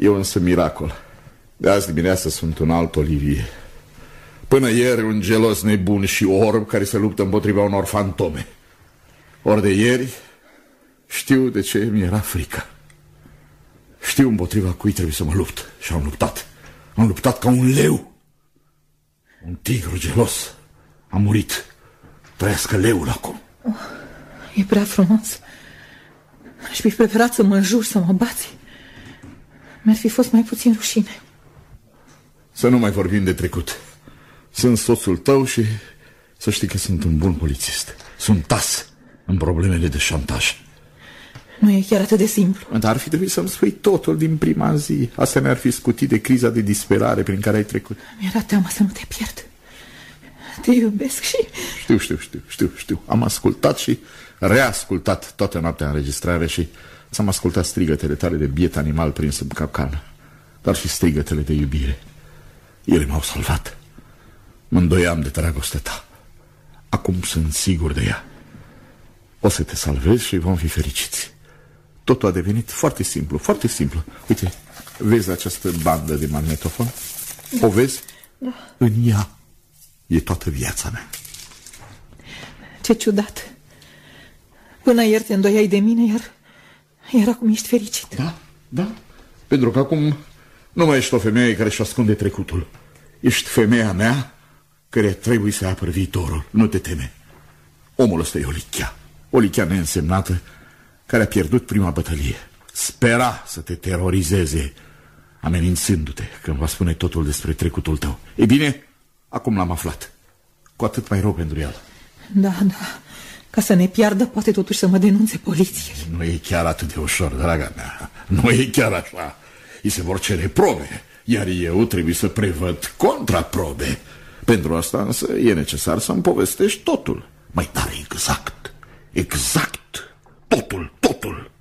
Eu însă miracol. De azi dimineață sunt un alt Olivier. Până ieri un gelos nebun și orb care se luptă împotriva unor fantome. Ori de ieri știu de ce mi era frică. Știu împotriva cui trebuie să mă lupt și am luptat. Am luptat ca un leu. Un tigru gelos a murit. Trăiască leul acum. E prea frumos. Aș fi preferat să mă înjuri, să mă bați. Mi-ar fi fost mai puțin rușine. Să nu mai vorbim de trecut. Sunt soțul tău și să știi că sunt un bun polițist. Sunt tas în problemele de șantaj. Nu e chiar atât de simplu. Dar ar fi trebuit să-mi spui totul din prima zi. Asta ne-ar fi scutit de criza de disperare prin care ai trecut. Mi-era teamă să nu te pierd. Te iubesc și... Știu, știu, știu, știu, știu. Am ascultat și reascultat toată noaptea înregistrare și ți-am ascultat strigătele tale de biet animal prins în capcană, dar și strigătele de iubire. Ele m-au salvat. Mă îndoiam de dragostea ta. Acum sunt sigur de ea. O să te salvezi și vom fi fericiți. Totul a devenit foarte simplu, foarte simplu. Uite, vezi această bandă de magnetofon? O vezi? Da. În ea e toată viața mea. Ce ciudat. Până ieri te îndoiai de mine, iar, iar acum ești fericit. Da, da. Pentru că acum nu mai ești o femeie care își ascunde trecutul. Ești femeia mea care trebuie să apăr viitorul. Nu te teme. Omul ăsta e o lichea. O lichea neînsemnată care a pierdut prima bătălie. Spera să te terorizeze, amenințându-te când va spune totul despre trecutul tău. E bine, acum l-am aflat. Cu atât mai rău pentru el. Da, da. Ca să ne piardă, poate totuși să mă denunțe poliției. Nu e chiar atât de ușor, draga mea. Nu e chiar așa. Îi se vor cere probe, iar eu trebuie să prevăd contraprobe. Pentru asta însă e necesar să-mi povestești totul. Mai tare exact, exact, totul, totul.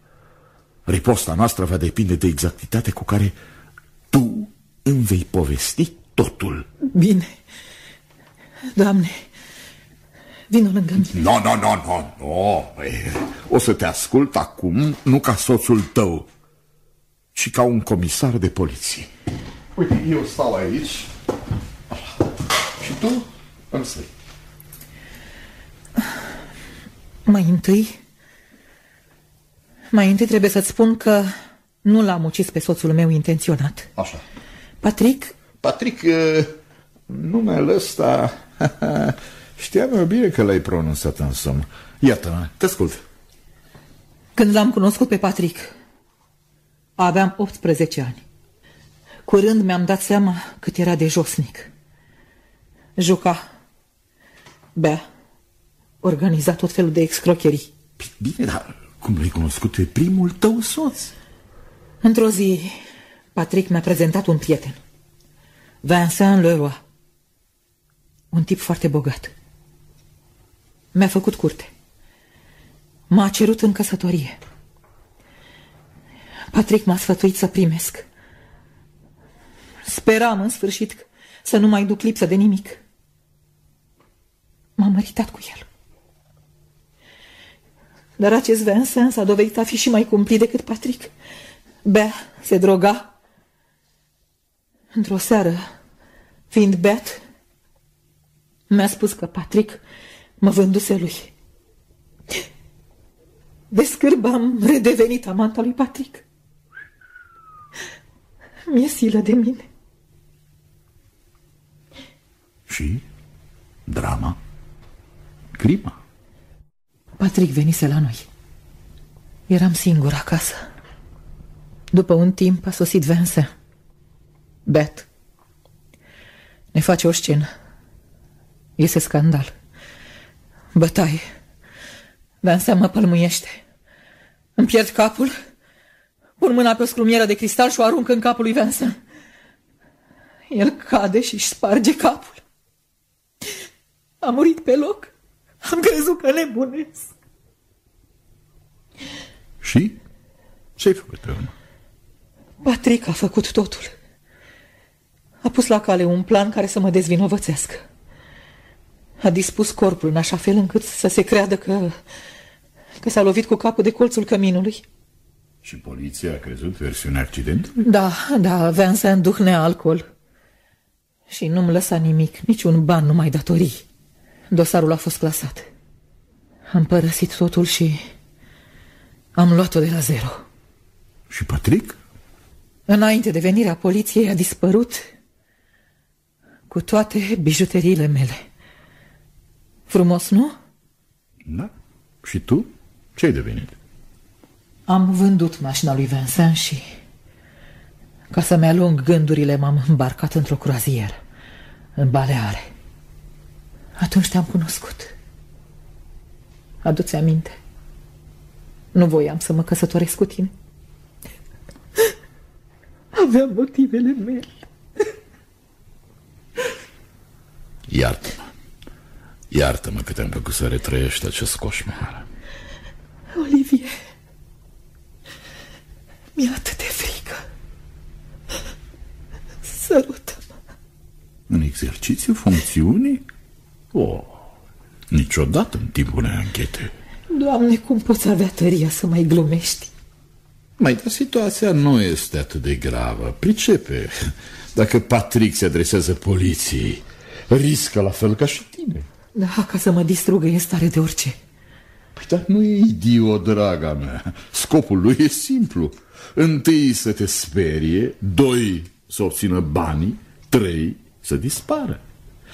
Riposta noastră va depinde de exactitatea cu care tu îmi vei povesti totul. Bine. Doamne, vină lângă mine. Nu, nu, nu, nu, nu. O să te ascult acum, nu ca soțul tău, ci ca un comisar de poliție. Uite, eu stau aici și tu îmi stai. Mai întâi, mai întâi trebuie să-ți spun că nu l-am ucis pe soțul meu intenționat. Așa. Patrick, Patrick, eh, numele ăsta... *laughs* Știam eu bine că l-ai pronunțat în somn. Iată-mă, te ascult. când l-am cunoscut pe Patrick, aveam 18 ani. Curând mi-am dat seama cât era de josnic. Juca, bea, organiza tot felul de excrocherii. Bine, dar cum l-ai cunoscut pe primul tău soț? Într-o zi, Patrick mi-a prezentat un prieten. Vincent Leroy. Un tip foarte bogat. Mi-a făcut curte. M-a cerut în căsătorie. Patrick m-a sfătuit să primesc. Speram în sfârșit să nu mai duc lipsă de nimic. M-am măritat cu el. Dar acest Vincent s-a dovedit a fi și mai cumplit decât Patrick. Bea, se droga. Într-o seară, fiind beat, mi-a spus că Patrick mă vânduse lui. De scârb am redevenit amanta lui Patrick. Mi-e silă de mine. Și drama, crima. Patrick venise la noi. Eram singur acasă. După un timp a sosit Vincent. Bet. Ne face o scenă. Iese scandal. Bătaie. Vincent mă pălmuiește. Îmi pierd capul. Pun mâna pe o scrumieră de cristal și o arunc în capul lui Vincent. El cade și își sparge capul. A murit pe loc. Am crezut că nebunesc. Și? Ce-ai făcut pe urmă? Patrick a făcut totul. A pus la cale un plan care să mă dezvinovățească. A dispus corpul în așa fel încât să se creadă că, că s-a lovit cu capul de colțul căminului. Și poliția a crezut versiunea accidentului? Da, da, Vincent duhnea alcool. Și nu-mi lăsa nimic, niciun ban, numai datorii. Dosarul a fost clasat. Am părăsit totul și am luat-o de la zero. Și Patrick? Înainte de venirea poliției a dispărut cu toate bijuteriile mele. Frumos, nu? Da. Și tu? Ce-ai devenit? Am vândut mașina lui Vincent și ca să-mi alung gândurile m-am îmbarcat într-o croazieră în Baleare. Atunci te-am cunoscut. Adu-ți aminte. Nu voiam să mă căsătoresc cu tine. Aveam motivele mele. Iartă-mă. Iartă-mă că te-am făcut să retrăiești acest coșmar. Olivier, mi-e atât de frică. Sărută-mă. În exercițiu funcțiunii? Oh, niciodată în timpul unei anchete. Doamne, cum poți avea tăria să mai glumești? Mai dar situația nu este atât de gravă. Pricepe, dacă Patrick se adresează poliției, riscă la fel ca și tine. Da, ca să mă distrugă e stare de orice. Păi dar nu e idiot, draga mea. Scopul lui e simplu. Întâi să te sperie, doi să obțină banii, trei să dispară.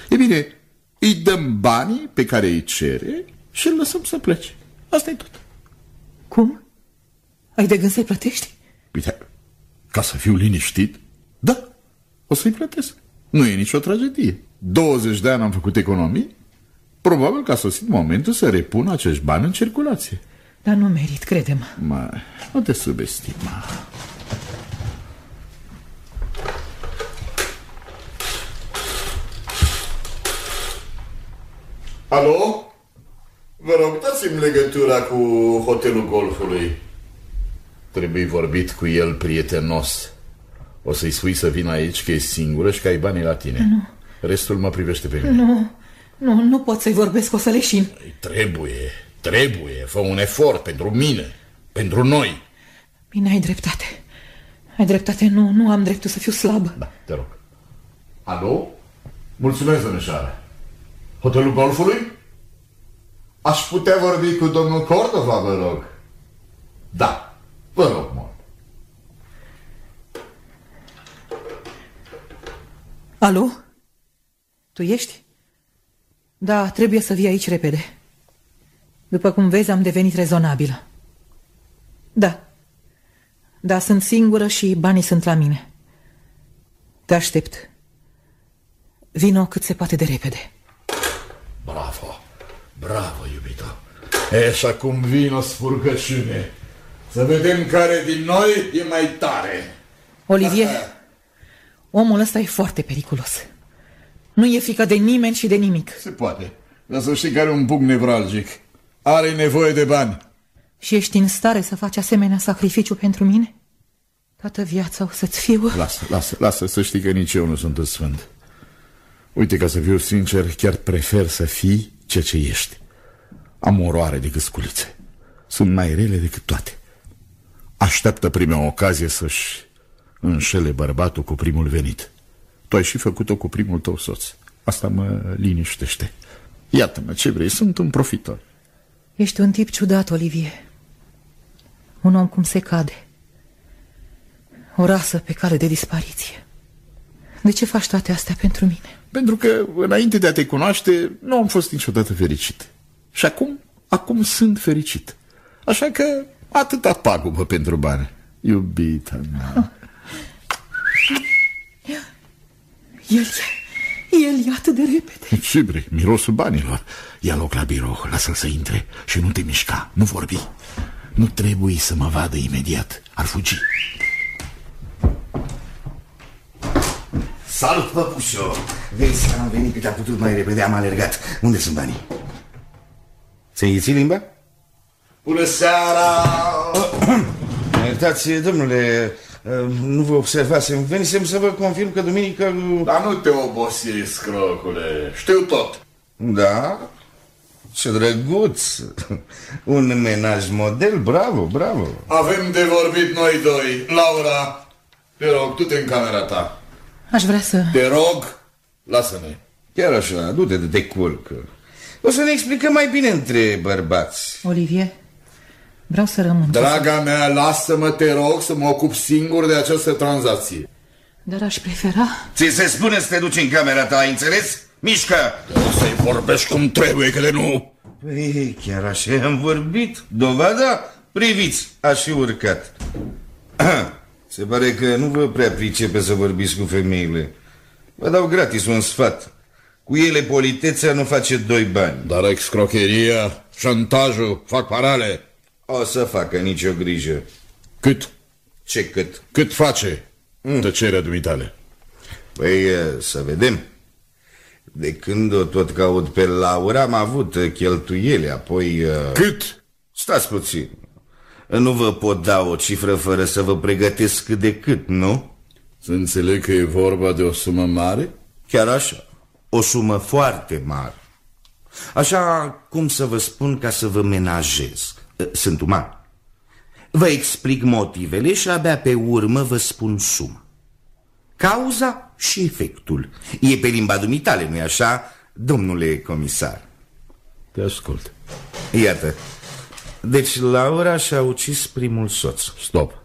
E bine, îi dăm banii pe care îi cere și îl lăsăm să plece. Asta e tot. Cum? Ai de gând să-i plătești? Uite, ca să fiu liniștit, da, o să-i plătesc. Nu e nicio tragedie. 20 de ani am făcut economii, Probabil că a sosit momentul să repună acești bani în circulație. Dar nu merit, crede-mă. Mai, nu te subestima. Alo? Vă rog, dați-mi legătura cu hotelul golfului. Trebuie vorbit cu el prietenos. O să-i spui să vină aici că e singură și că ai banii la tine. Nu. Restul mă privește pe mine. Nu, nu, nu pot să-i vorbesc, o să leșin. Trebuie, trebuie, fă un efort pentru mine, pentru noi. Bine, ai dreptate. Ai dreptate, nu, nu am dreptul să fiu slab. Da, te rog. Alo? Mulțumesc, domnișoară. Hotelul golfului? Aș putea vorbi cu domnul Cordova, vă rog. Da, vă rog mult. Alo? Tu ești? Da, trebuie să vii aici repede. După cum vezi, am devenit rezonabilă. Da. Da, sunt singură și banii sunt la mine. Te aștept. Vino cât se poate de repede. Bravo, bravo, iubito. E, și acum vin o spurcăciune. Să vedem care din noi e mai tare. Olivier, omul ăsta e foarte periculos. Nu e frică de nimeni și de nimic. Se poate. Dar să știi că are un punct nevralgic. Are nevoie de bani. Și ești în stare să faci asemenea sacrificiu pentru mine? Toată viața o să-ți fiu... Lasă, lasă, lasă să știi că nici eu nu sunt sfânt. Uite, ca să fiu sincer, chiar prefer să fii ceea ce ești. Am oroare decât sculițe. Sunt mai rele decât toate. Așteaptă prima ocazie să-și înșele bărbatul cu primul venit. Tu ai și făcut-o cu primul tău soț. Asta mă liniștește. Iată-mă, ce vrei, sunt un profitor. Ești un tip ciudat, Olivier. Un om cum se cade. O rasă pe cale de dispariție. De ce faci toate astea pentru mine? Pentru că, înainte de a te cunoaște, nu am fost niciodată fericit. Și acum, acum sunt fericit. Așa că atâta pagubă pentru bani. Iubita mea. El e, el e atât de repede. Ce vrei? Mirosul banilor. Ia loc la birou, lasă-l să intre și nu te mișca, nu vorbi. Nu trebuie să mă vadă imediat. Ar fugi. Salut, păpușo! Vezi că am venit cât a putut mai repede, am alergat. Unde sunt banii? Ți-ai înghițit limba? Bună seara! Iertați, domnule, nu vă observasem. Venisem să vă confirm că duminică... Dar nu te obosi, scrocule. Știu tot. Da? Ce drăguț! Un menaj model, bravo, bravo! Avem de vorbit noi doi. Laura, te rog, du-te în camera ta. Aș vrea să... Te rog, lasă-ne. Chiar așa, du-te de te culc. O să ne explicăm mai bine între bărbați. Olivier, vreau să rămân. Draga mea, lasă-mă, te rog, să mă ocup singur de această tranzacție. Dar aș prefera... Ți se spune să te duci în camera ta, ai înțeles? Mișcă! O să-i vorbești cum trebuie, că de nu... Păi, chiar așa am vorbit. Dovada? Priviți, aș fi urcat. *clears throat* Se pare că nu vă prea pricepe să vorbiți cu femeile. Vă dau gratis un sfat. Cu ele politețea nu face doi bani. Dar excrocheria, șantajul, fac parale. O să facă nicio grijă. Cât? Ce cât? Cât face mm. tăcerea dumitale? Păi, să vedem. De când o tot caut pe Laura, am avut cheltuiele, apoi... Cât? Stați puțin. Nu vă pot da o cifră fără să vă pregătesc cât de cât, nu? Să înțeleg că e vorba de o sumă mare? Chiar așa. O sumă foarte mare. Așa cum să vă spun ca să vă menajez. Sunt uman. Vă explic motivele și abia pe urmă vă spun suma. Cauza și efectul. E pe limba dumitale, nu-i așa, domnule comisar? Te ascult. Iată, deci Laura și-a ucis primul soț. Stop.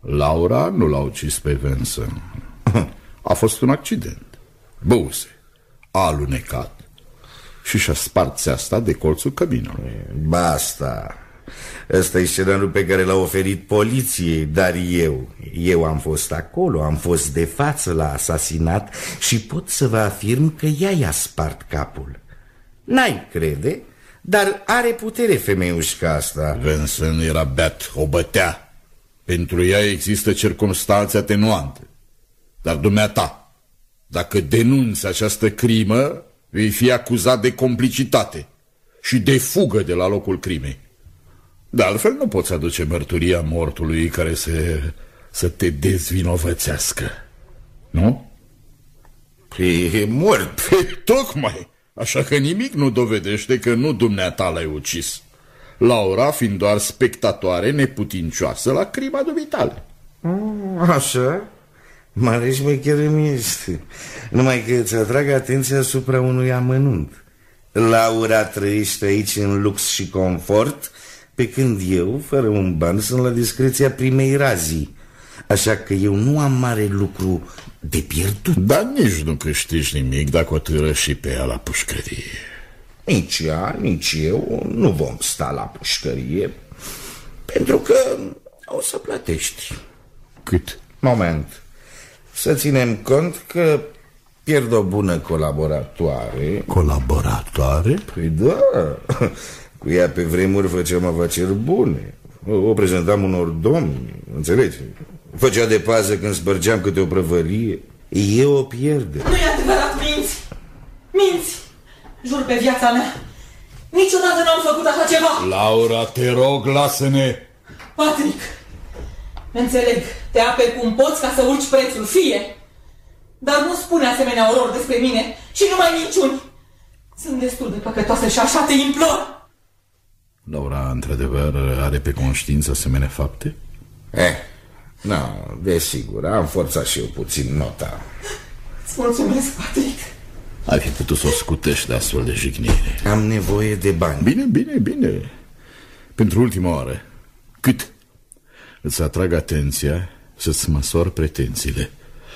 Laura nu l-a ucis pe Vincent. *laughs* A fost un accident. Băuse. A alunecat și și-a spart asta de colțul cabinului. Basta. Ăsta e scenariul pe care l-a oferit poliției, dar eu, eu am fost acolo, am fost de față la asasinat și pot să vă afirm că ea i-a spart capul. N-ai crede, dar are putere femeiușca asta. Vincent era beat, o bătea. Pentru ea există circunstanțe atenuante. Dar dumneata, dacă denunți această crimă, vei fi acuzat de complicitate și de fugă de la locul crimei. De altfel nu poți aduce mărturia mortului care să, să te dezvinovățească. Nu? Păi, E mort. Păi, tocmai. Așa că nimic nu dovedește că nu dumneata l-ai ucis. Laura fiind doar spectatoare neputincioasă la crima dumitale. Așa? Mare șmecher îmi este. Numai că îți atrag atenția asupra unui amănunt. Laura trăiește aici în lux și confort, pe când eu, fără un ban, sunt la discreția primei razii. Așa că eu nu am mare lucru de pierdut. Dar nici nu câștigi nimic dacă o târă și pe ea la pușcărie. Nici ea, nici eu nu vom sta la pușcărie, pentru că o să plătești. Cât? Moment. Să ținem cont că pierd o bună colaboratoare. Colaboratoare? Păi da, cu ea pe vremuri făceam afaceri bune. O, o prezentam unor domni, înțelegi? Făcea de pază când spărgeam câte o prăvălie. E o pierde. Nu e adevărat, minți! Minți! Jur pe viața mea! Niciodată n-am făcut așa ceva! Laura, te rog, lasă-ne! Patrick! Înțeleg, te aperi cum poți ca să urci prețul, fie! Dar nu spune asemenea orori despre mine și nu mai minciuni! Sunt destul de păcătoasă și așa te implor! Laura, într-adevăr, are pe conștiință asemenea fapte? Eh, nu, desigur, am forțat și eu puțin nota. Îți mulțumesc, Patrick! Ai fi putut să o scutești de astfel de jignire. Am nevoie de bani. Bine, bine, bine. Pentru ultima oară, cât? Îți atrag atenția să-ți măsor pretențiile.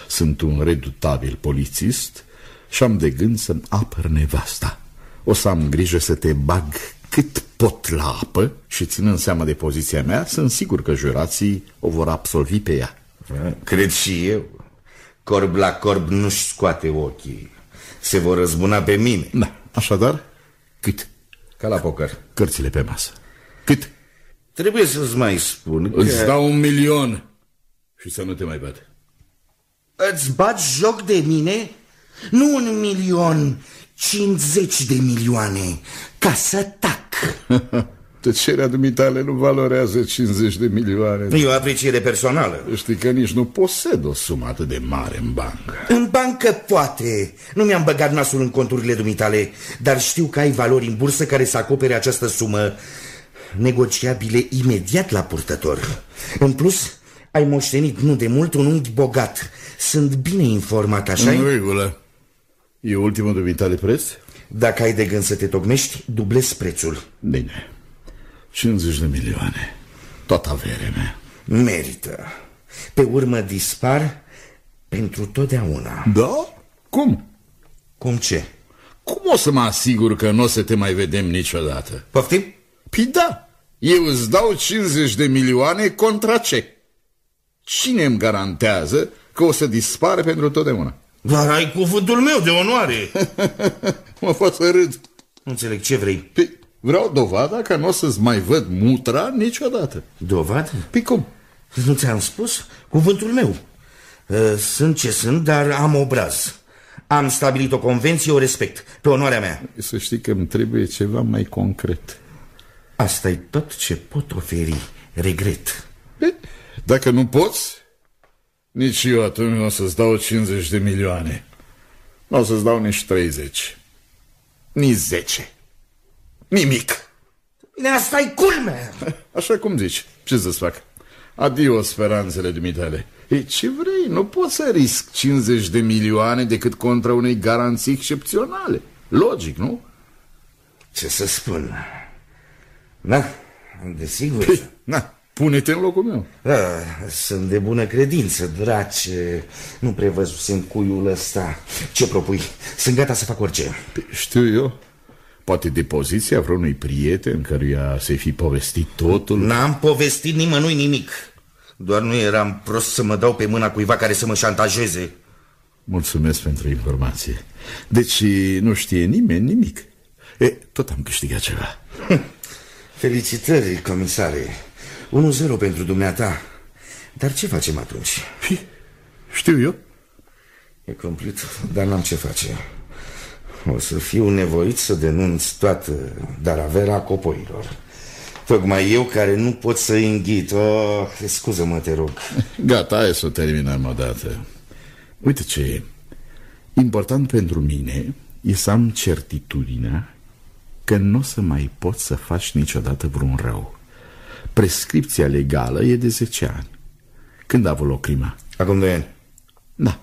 Sunt un redutabil polițist și am de gând să-mi apăr nevasta. O să am grijă să te bag cât pot la apă și ținând seama de poziția mea, sunt sigur că jurații o vor absolvi pe ea. Cred și eu. Corb la corb nu-și scoate ochii. Se vor răzbuna pe mine. Da, așadar, cât? Ca la poker. Cărțile pe masă. Cât? Trebuie să-ți mai spun că... Îți dau un milion și să nu te mai bat. Îți bat joc de mine? Nu un milion, 50 de milioane, ca să tac. *laughs* Tăcerea dumitale nu valorează 50 de milioane. E o apreciere personală. Știi că nici nu posed o sumă atât de mare în bancă. În bancă poate. Nu mi-am băgat nasul în conturile dumitale, dar știu că ai valori în bursă care să acopere această sumă negociabile imediat la purtător. În plus, ai moștenit nu de mult un unghi bogat. Sunt bine informat, așa În regulă. E ultimul dumitale preț? Dacă ai de gând să te tocmești, dublezi prețul. Bine. 50 de milioane. Tot averea mea. Merită. Pe urmă dispar pentru totdeauna. Da? Cum? Cum ce? Cum o să mă asigur că nu o să te mai vedem niciodată? Poftim? Păi da, eu îți dau 50 de milioane contra ce? Cine îmi garantează că o să dispare pentru totdeauna? Dar ai cuvântul meu de onoare. *laughs* mă fac să râd. Nu înțeleg ce vrei. Păi, vreau dovada că nu o să-ți mai văd mutra niciodată. Dovadă? Păi cum? Nu ți-am spus? Cuvântul meu. Uh, Sunt ce sunt, dar am obraz. Am stabilit o convenție, o respect. Pe onoarea mea. Să știi că îmi trebuie ceva mai concret. Asta e tot ce pot oferi. Regret. Păi, dacă nu poți, nici eu atunci nu o să-ți dau 50 de milioane. Nu o să-ți dau nici 30. Nici 10. Nimic. Bine, asta e culmea. *laughs* Așa cum zici. Ce să-ți fac? Adio speranțele dumitale. Ei, ce vrei? Nu poți să risc 50 de milioane decât contra unei garanții excepționale. Logic, nu? Ce să spun? Da, desigur. Păi, na, pune-te în locul meu. Da, sunt de bună credință, drace. Nu prevăzusem cuiul ăsta. Ce propui? Sunt gata să fac orice. Păi, știu eu. Poate de poziția vreunui prieten căruia să-i fi povestit totul. N-am povestit nimănui nimic. Doar nu eram prost să mă dau pe mâna cuiva care să mă șantajeze. Mulțumesc pentru informație. Deci nu știe nimeni nimic. E, tot am câștigat ceva. Felicitări, comisare. 1-0 pentru dumneata. Dar ce facem atunci? Fi, știu eu. E complet, dar n-am ce face. O să fiu nevoit să denunț toată daravera copoilor. Tocmai eu care nu pot să înghit. Oh, scuză-mă, te rog. Gata, hai să o terminăm odată. Uite ce e. Important pentru mine e să am certitudinea că nu o să mai poți să faci niciodată vreun rău. Prescripția legală e de 10 ani. Când a avut loc crima? Acum 2 ani. Da.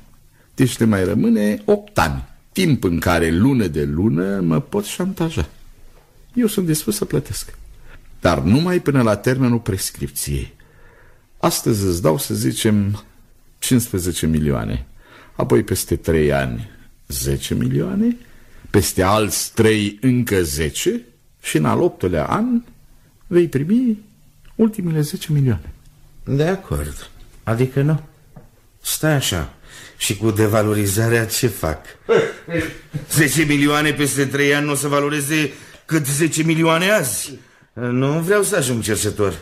Deci te mai rămâne 8 ani. Timp în care lună de lună mă pot șantaja. Eu sunt dispus să plătesc. Dar numai până la termenul prescripției. Astăzi îți dau, să zicem, 15 milioane. Apoi peste 3 ani 10 milioane, peste alți 3 încă 10 și în al optulea an vei primi ultimele 10 milioane. De acord. Adică nu. Stai așa. Și cu devalorizarea ce fac? 10 milioane peste 3 ani nu o să valoreze cât 10 milioane azi. Nu vreau să ajung cercetor.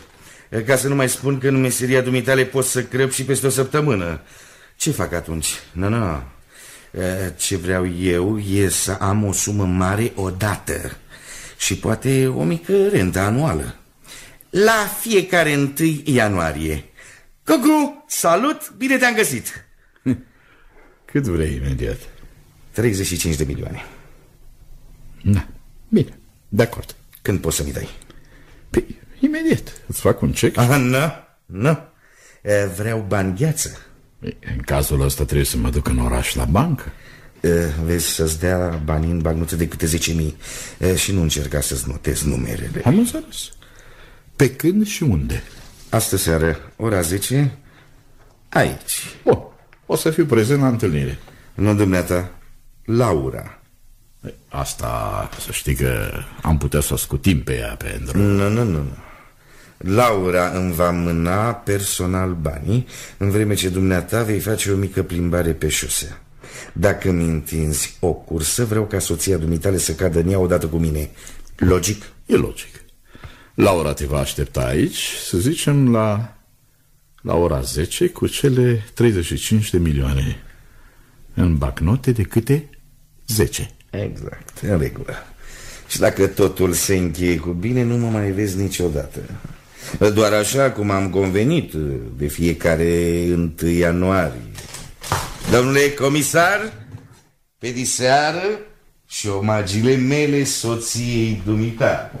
Ca să nu mai spun că în meseria dumitale pot să crăp și peste o săptămână. Ce fac atunci? Nu, nu. Ce vreau eu e să am o sumă mare odată și poate o mică rentă anuală. La fiecare 1 ianuarie. Cucu, salut, bine te-am găsit. *laughs* Cât vrei imediat? 35 de milioane. Da, bine, de acord. Când poți să mi dai? Păi, imediat. Îți fac un cec? Ah, nu, nu. Vreau bani gheață. În cazul ăsta trebuie să mă duc în oraș la bancă. Vezi să-ți dea bani în bagnote de câte 10.000 și nu încerca să-ți notezi numerele. Am înțeles. Pe când și unde? Astă seară, ora 10, aici. Bun, o să fiu prezent la întâlnire. Nu dumneata, Laura. Asta, să știi că am putea să o scutim pe ea pentru... Nu, nu, nu, nu. Laura îmi va mâna personal banii, în vreme ce dumneata vei face o mică plimbare pe șosea. Dacă mi întinzi o cursă, vreau ca soția dumitale să cadă în ea odată cu mine. Logic? E logic. Laura te va aștepta aici, să zicem, la, la ora 10 cu cele 35 de milioane în bacnote de câte 10. Exact, în regulă. Și dacă totul se încheie cu bine, nu mă mai vezi niciodată. Doar așa cum am convenit de fiecare 1 ianuarie. Domnule comisar, pe diseară și omagile mele soției dumitare.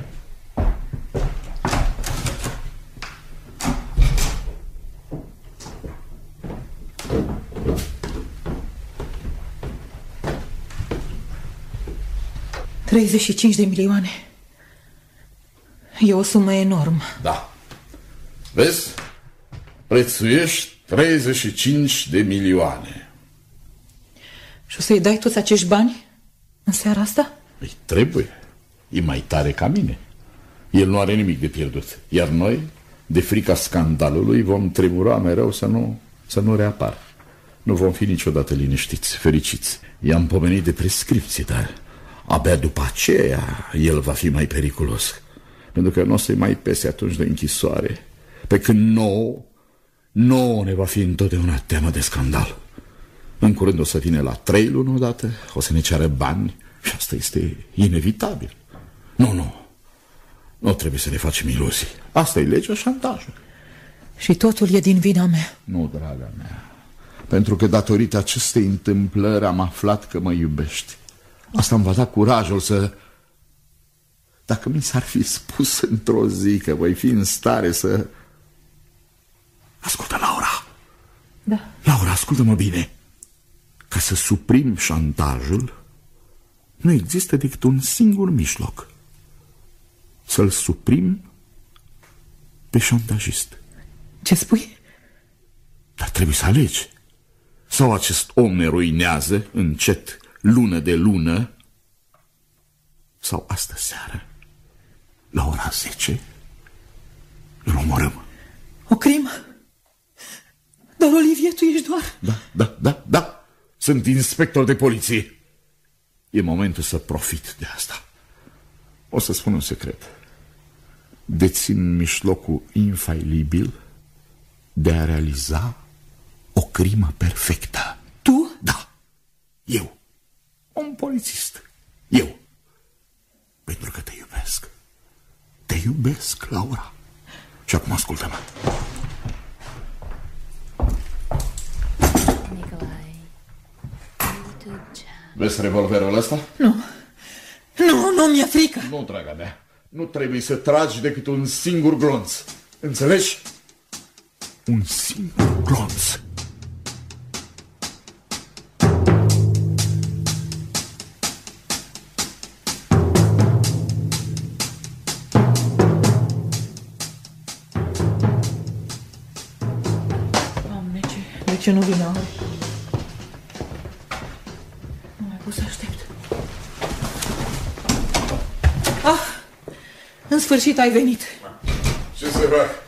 Treizeci și cinci de milioane. E o sumă enormă. Da. Vezi? Prețuiești 35 de milioane. Și o să-i dai toți acești bani în seara asta? Păi trebuie. E mai tare ca mine. El nu are nimic de pierdut. Iar noi, de frica scandalului, vom tremura mereu să nu, să nu reapar. Nu vom fi niciodată liniștiți, fericiți. I-am pomenit de prescripție, dar abia după aceea el va fi mai periculos. Pentru că nu o să-i mai pese atunci de închisoare. Pe când nouă, nouă ne va fi întotdeauna teamă de scandal. În curând o să vină la trei luni odată, o să ne ceară bani și asta este inevitabil. Nu, nu, nu trebuie să ne facem iluzii. Asta e legea șantajului. Și totul e din vina mea. Nu, draga mea. Pentru că datorită acestei întâmplări am aflat că mă iubești. Asta îmi va da curajul să... Dacă mi s-ar fi spus într-o zi că voi fi în stare să... Ascultă, Laura! Da. Laura, ascultă-mă bine! Ca să suprim șantajul, nu există decât un singur mijloc. Să-l suprim pe șantajist. Ce spui? Dar trebuie să alegi. Sau acest om ne ruinează încet, lună de lună, sau astă seară, la ora 10, îl omorâm. O crimă? Dar, Olivier, tu ești doar... Da, da, da, da. Sunt inspector de poliție. E momentul să profit de asta. O să spun un secret. Dețin mișlocul infailibil de a realiza o crimă perfectă. Tu? Da, eu, un polițist, eu, pentru că te iubesc. Te iubesc, Laura. Și acum ascultă-mă. Vezi revolverul ăsta? Nu. Nu, nu mi-e frică. Nu, draga mea. Nu trebuie să tragi decât un singur glonț. Înțelegi? Un singur glonț. Ce, de ce nu vine ori? Nu mai pot să aștept. Ah, în sfârșit ai venit. Ce să fac?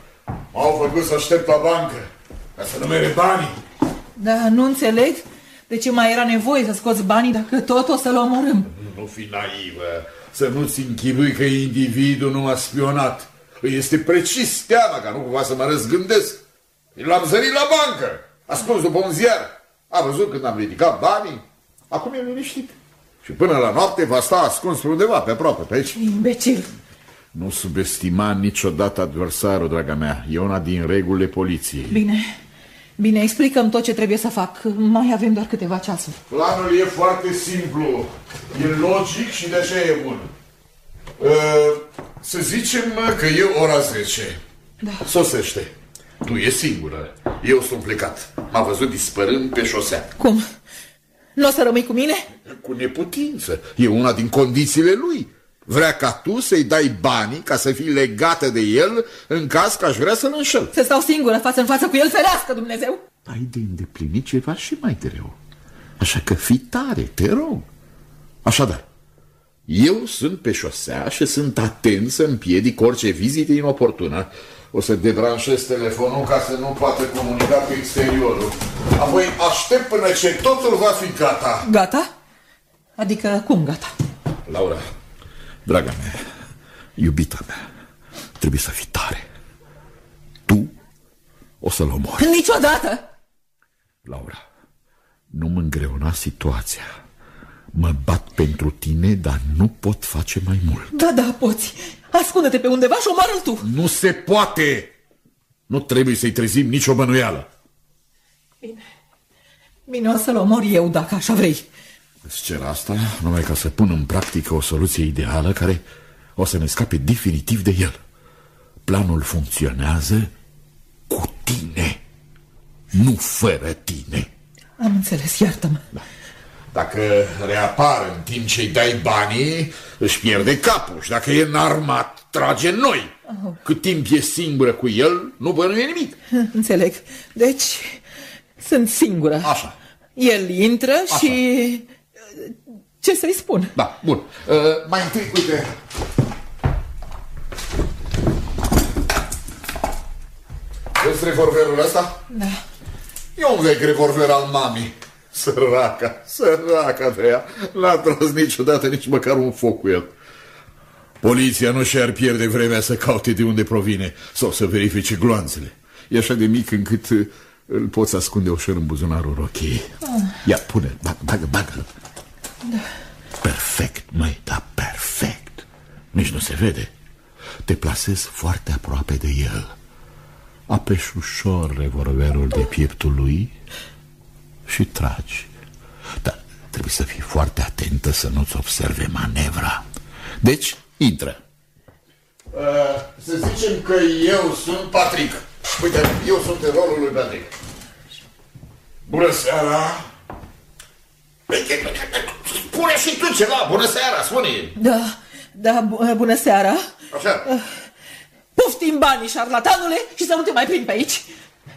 M-au făcut să aștept la bancă ca să numere banii. Dar nu înțeleg de ce mai era nevoie să scoți banii dacă tot o să-l omorâm. Nu fi naivă, să nu-ți închipui că individul nu a spionat. Îi este precis teama ca nu cumva să mă răzgândesc. L-am zărit la bancă, ascuns după un ziar. A văzut când am ridicat banii, acum e liniștit. Și până la noapte va sta ascuns pe undeva, pe aproape, pe aici. Imbecil. Nu subestima niciodată adversarul, draga mea. E una din regulile poliției. Bine, bine, explicăm tot ce trebuie să fac. Mai avem doar câteva ceasuri. Planul e foarte simplu, e logic și de aceea e bun. Uh, să zicem că e ora 10. Da. Sosește. Tu e singură. Eu sunt plecat. M-a văzut dispărând pe șosea. Cum? Nu o să rămâi cu mine? Cu neputință. E una din condițiile lui. Vrea ca tu să-i dai banii ca să fii legată de el în caz că aș vrea să-l înșel. Să stau singură față în față cu el, ferească Dumnezeu! Ai de îndeplinit ceva și mai greu. Așa că fii tare, te rog. Așadar, eu sunt pe șosea și sunt atent să împiedic orice vizită inoportună. O să debranșez telefonul ca să nu poată comunica cu exteriorul. Apoi aștept până ce totul va fi gata. Gata? Adică cum gata? Laura, Draga mea, iubita mea, trebuie să fii tare. Tu o să-l omori. Niciodată! Laura, nu mă îngreuna situația. Mă bat pentru tine, dar nu pot face mai mult. Da, da, poți. Ascunde-te pe undeva și omoară-l tu. Nu se poate! Nu trebuie să-i trezim nicio bănuială. Bine. Bine, o să-l omor eu dacă așa vrei. Îți cer asta numai ca să pun în practică o soluție ideală care o să ne scape definitiv de el. Planul funcționează cu tine, nu fără tine. Am înțeles, iartă-mă. Da. Dacă reapar în timp ce-i dai banii, își pierde capul și dacă e înarmat, trage în noi. Oh. Cât timp e singură cu el, nu bănuie nimic. *laughs* Înțeleg. Deci, sunt singură. Așa. El intră Așa. și... Ce să-i spun? Da, bun. Uh, mai întâi, uite... Vezi revolverul ăsta? Da. E un vechi revolver al mamii. Săraca, săraca de ea. N-a tras niciodată nici măcar un foc cu el. Poliția nu și-ar pierde vremea să caute de unde provine sau să verifice gloanțele. E așa de mic încât uh, îl poți ascunde ușor în buzunarul rochiei. Ah. Ia, pune bagă, bagă, bagă. Da. Perfect, măi, da, perfect. Nici nu se vede. Te plasezi foarte aproape de el. Apeși ușor revolverul de pieptul lui și tragi. Dar trebuie să fii foarte atentă să nu-ți observe manevra. Deci, intră. Uh, să zicem că eu sunt Patrick. Uite, eu sunt în rolul lui Patrick. Bună seara! Spune și tu ceva, bună seara, spune Da, da, bu- bună seara. Așa. Poftim banii, șarlatanule, și să nu te mai prind pe aici.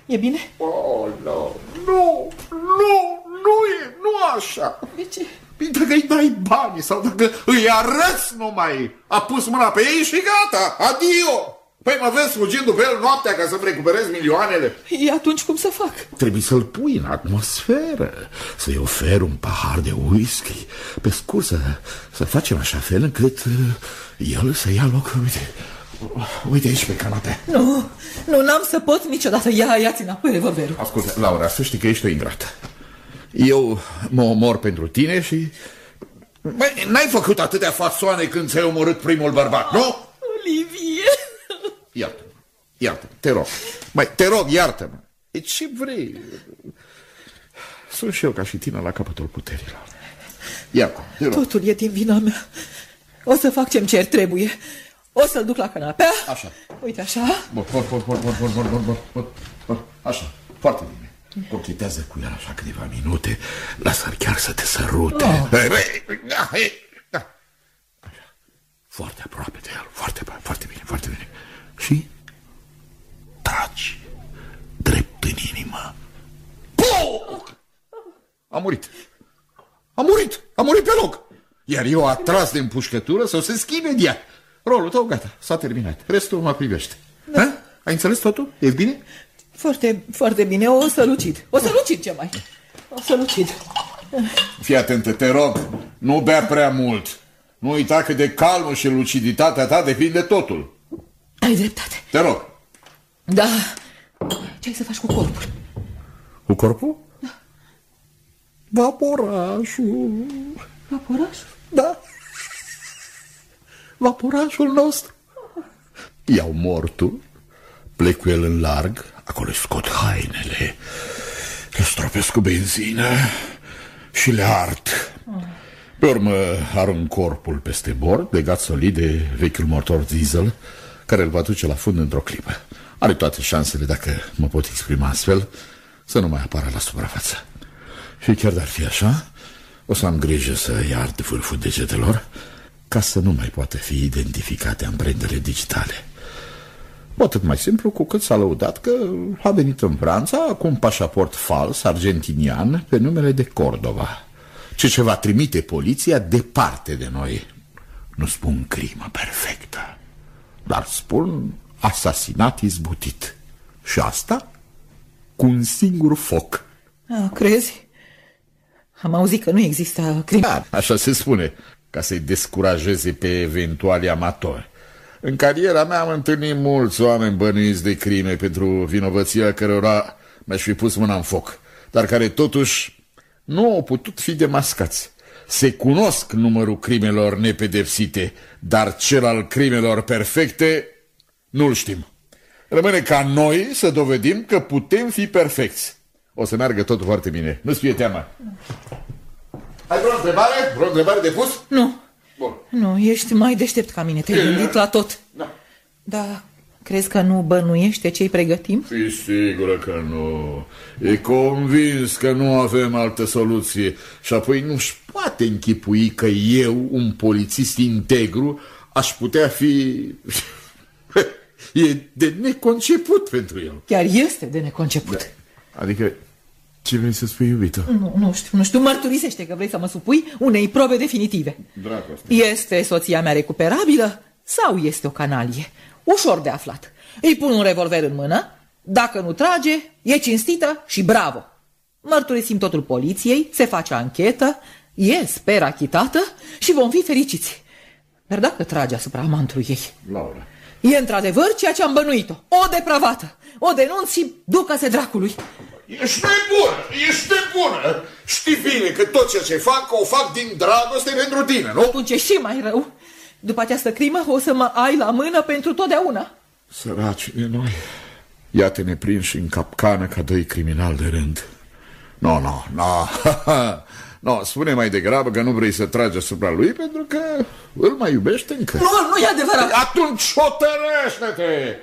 E bine? Oh, nu, nu, nu, nu e, nu așa. De ce? Păi Dacă îi dai bani sau dacă îi arăți numai, a pus mâna pe ei și gata, adio. Păi mă vezi fugind după el noaptea ca să-mi recuperez milioanele? E atunci cum să fac? Trebuie să-l pui în atmosferă, să-i ofer un pahar de whisky. Pe scurt, să, să facem așa fel încât uh, el să ia loc. Uite, uite aici pe canapea. Nu, nu, n-am să pot niciodată. Ia, ia-ți înapoi revolverul. Ascultă, Laura, să știi că ești o ingrată. Eu mă omor pentru tine și... Băi, n-ai făcut atâtea fasoane când ți-ai omorât primul bărbat, nu? Olivier! Iartă-mă, iartă te rog. Mai, te rog, iartă-mă. E ce vrei? Sunt și eu ca și tine la capătul puterilor. Iartă, te rog. Totul e din vina mea. O să fac ce-mi cer trebuie. O să-l duc la canapea. Așa. Uite așa. Bun, bun, bun, bun, bun, bun, bun, bun, bun, bun, bun. Așa, foarte bine. Cochetează cu el așa câteva minute. Lasă-l chiar să te sărute. Oh. Hey, hey, da, hey, da. Așa. Foarte aproape de el, foarte, foarte bine, foarte bine. Și tragi drept în inimă. Puh! A murit. A murit. A murit pe loc. Iar eu atras de împușcătură să se schimbe imediat. Rolul tău gata, s-a terminat. Restul mă privește. Da. Ha? Ai înțeles totul? E bine? Foarte, foarte bine. O să lucid. O să lucid ce mai. O să lucid. Fii atentă, te rog. Nu bea prea mult. Nu uita că de calmul și luciditatea ta depinde totul. Ai dreptate. Te rog. Da. Ce ai să faci cu corpul? Cu corpul? Da. Vaporașul. Vaporașul? Da. Vaporașul nostru. Iau mortul, plec cu el în larg, acolo scot hainele, le stropesc cu benzină și le ard. Pe urmă arunc corpul peste bord, legat solid de vechiul motor diesel, care îl va duce la fund într-o clipă. Are toate șansele, dacă mă pot exprima astfel, să nu mai apară la suprafață. Și chiar dar fi așa, o să am grijă să iard vârful degetelor ca să nu mai poată fi identificate amprentele digitale. Cu atât mai simplu cu cât s-a lăudat că a venit în Franța cu un pașaport fals argentinian pe numele de Cordova. Ce ce va trimite poliția departe de noi. Nu spun crimă perfectă, dar spun asasinat izbutit. Și asta cu un singur foc. A, crezi? Am auzit că nu există crimă. Da, așa se spune, ca să-i descurajeze pe eventuali amatori. În cariera mea am întâlnit mulți oameni bănuiți de crime pentru vinovăția cărora mi-aș fi pus mâna în foc, dar care totuși nu au putut fi demascați. Se cunosc numărul crimelor nepedepsite, dar cel al crimelor perfecte nu-l știm. Rămâne ca noi să dovedim că putem fi perfecți. O să meargă totul foarte bine. Nu-ți fie teamă. Ai vreo întrebare? Vreo întrebare de pus? Nu. Bun. Nu, ești mai deștept ca mine. Te-ai gândit la tot. Da. Da, crezi că nu bănuiește ce-i pregătim? Fii sigură că nu. E convins că nu avem altă soluție. Și apoi nu-și poate închipui că eu, un polițist integru, aș putea fi... *laughs* e de neconceput pentru el. Chiar este de neconceput. Da. Adică, ce vrei să spui, iubito? Nu, nu știu, nu știu, mărturisește că vrei să mă supui unei probe definitive. Dragoste. Este soția mea recuperabilă sau este o canalie? Ușor de aflat. Îi pun un revolver în mână, dacă nu trage, e cinstită și bravo. Mărturisim totul poliției, se face anchetă, e, sper, achitată și vom fi fericiți. Dar dacă trage asupra amantului ei? Laura. E într-adevăr ceea ce am bănuit-o. O depravată. O denunț și ducă-se dracului. Ești nebună, ești nebună. Știi bine că tot ceea ce fac, o fac din dragoste pentru tine, nu? Atunci e și mai rău. După această crimă o să mă ai la mână pentru totdeauna. Săraci de noi. Iată-ne prinși în capcană ca doi criminali de rând. Nu, nu, nu. No, spune mai degrabă că nu vrei să tragi asupra lui pentru că îl mai iubește încă. Nu, nu e adevărat. Atunci hotărăște-te!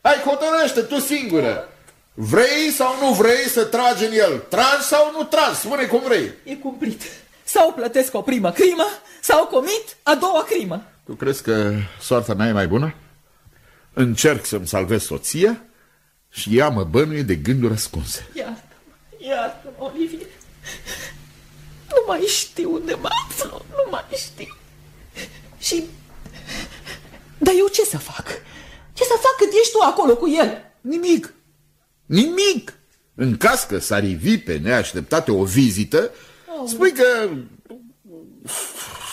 Hai, hotărăște tu singură. Vrei sau nu vrei să tragi în el? Tragi sau nu tragi? Spune cum vrei. E cumplit. Sau plătesc o primă crimă, sau comit a doua crimă. Tu crezi că soarta mea e mai bună? Încerc să-mi salvez soția și ea mă bănuie de gânduri ascunse. Iartă-mă, iartă-mă, Olivier. Nu mai știu unde mă aflu, nu mai știu. Și... Dar eu ce să fac? Ce să fac cât ești tu acolo cu el? Nimic. Nimic. În caz că s-ar ivi pe neașteptate o vizită, spui că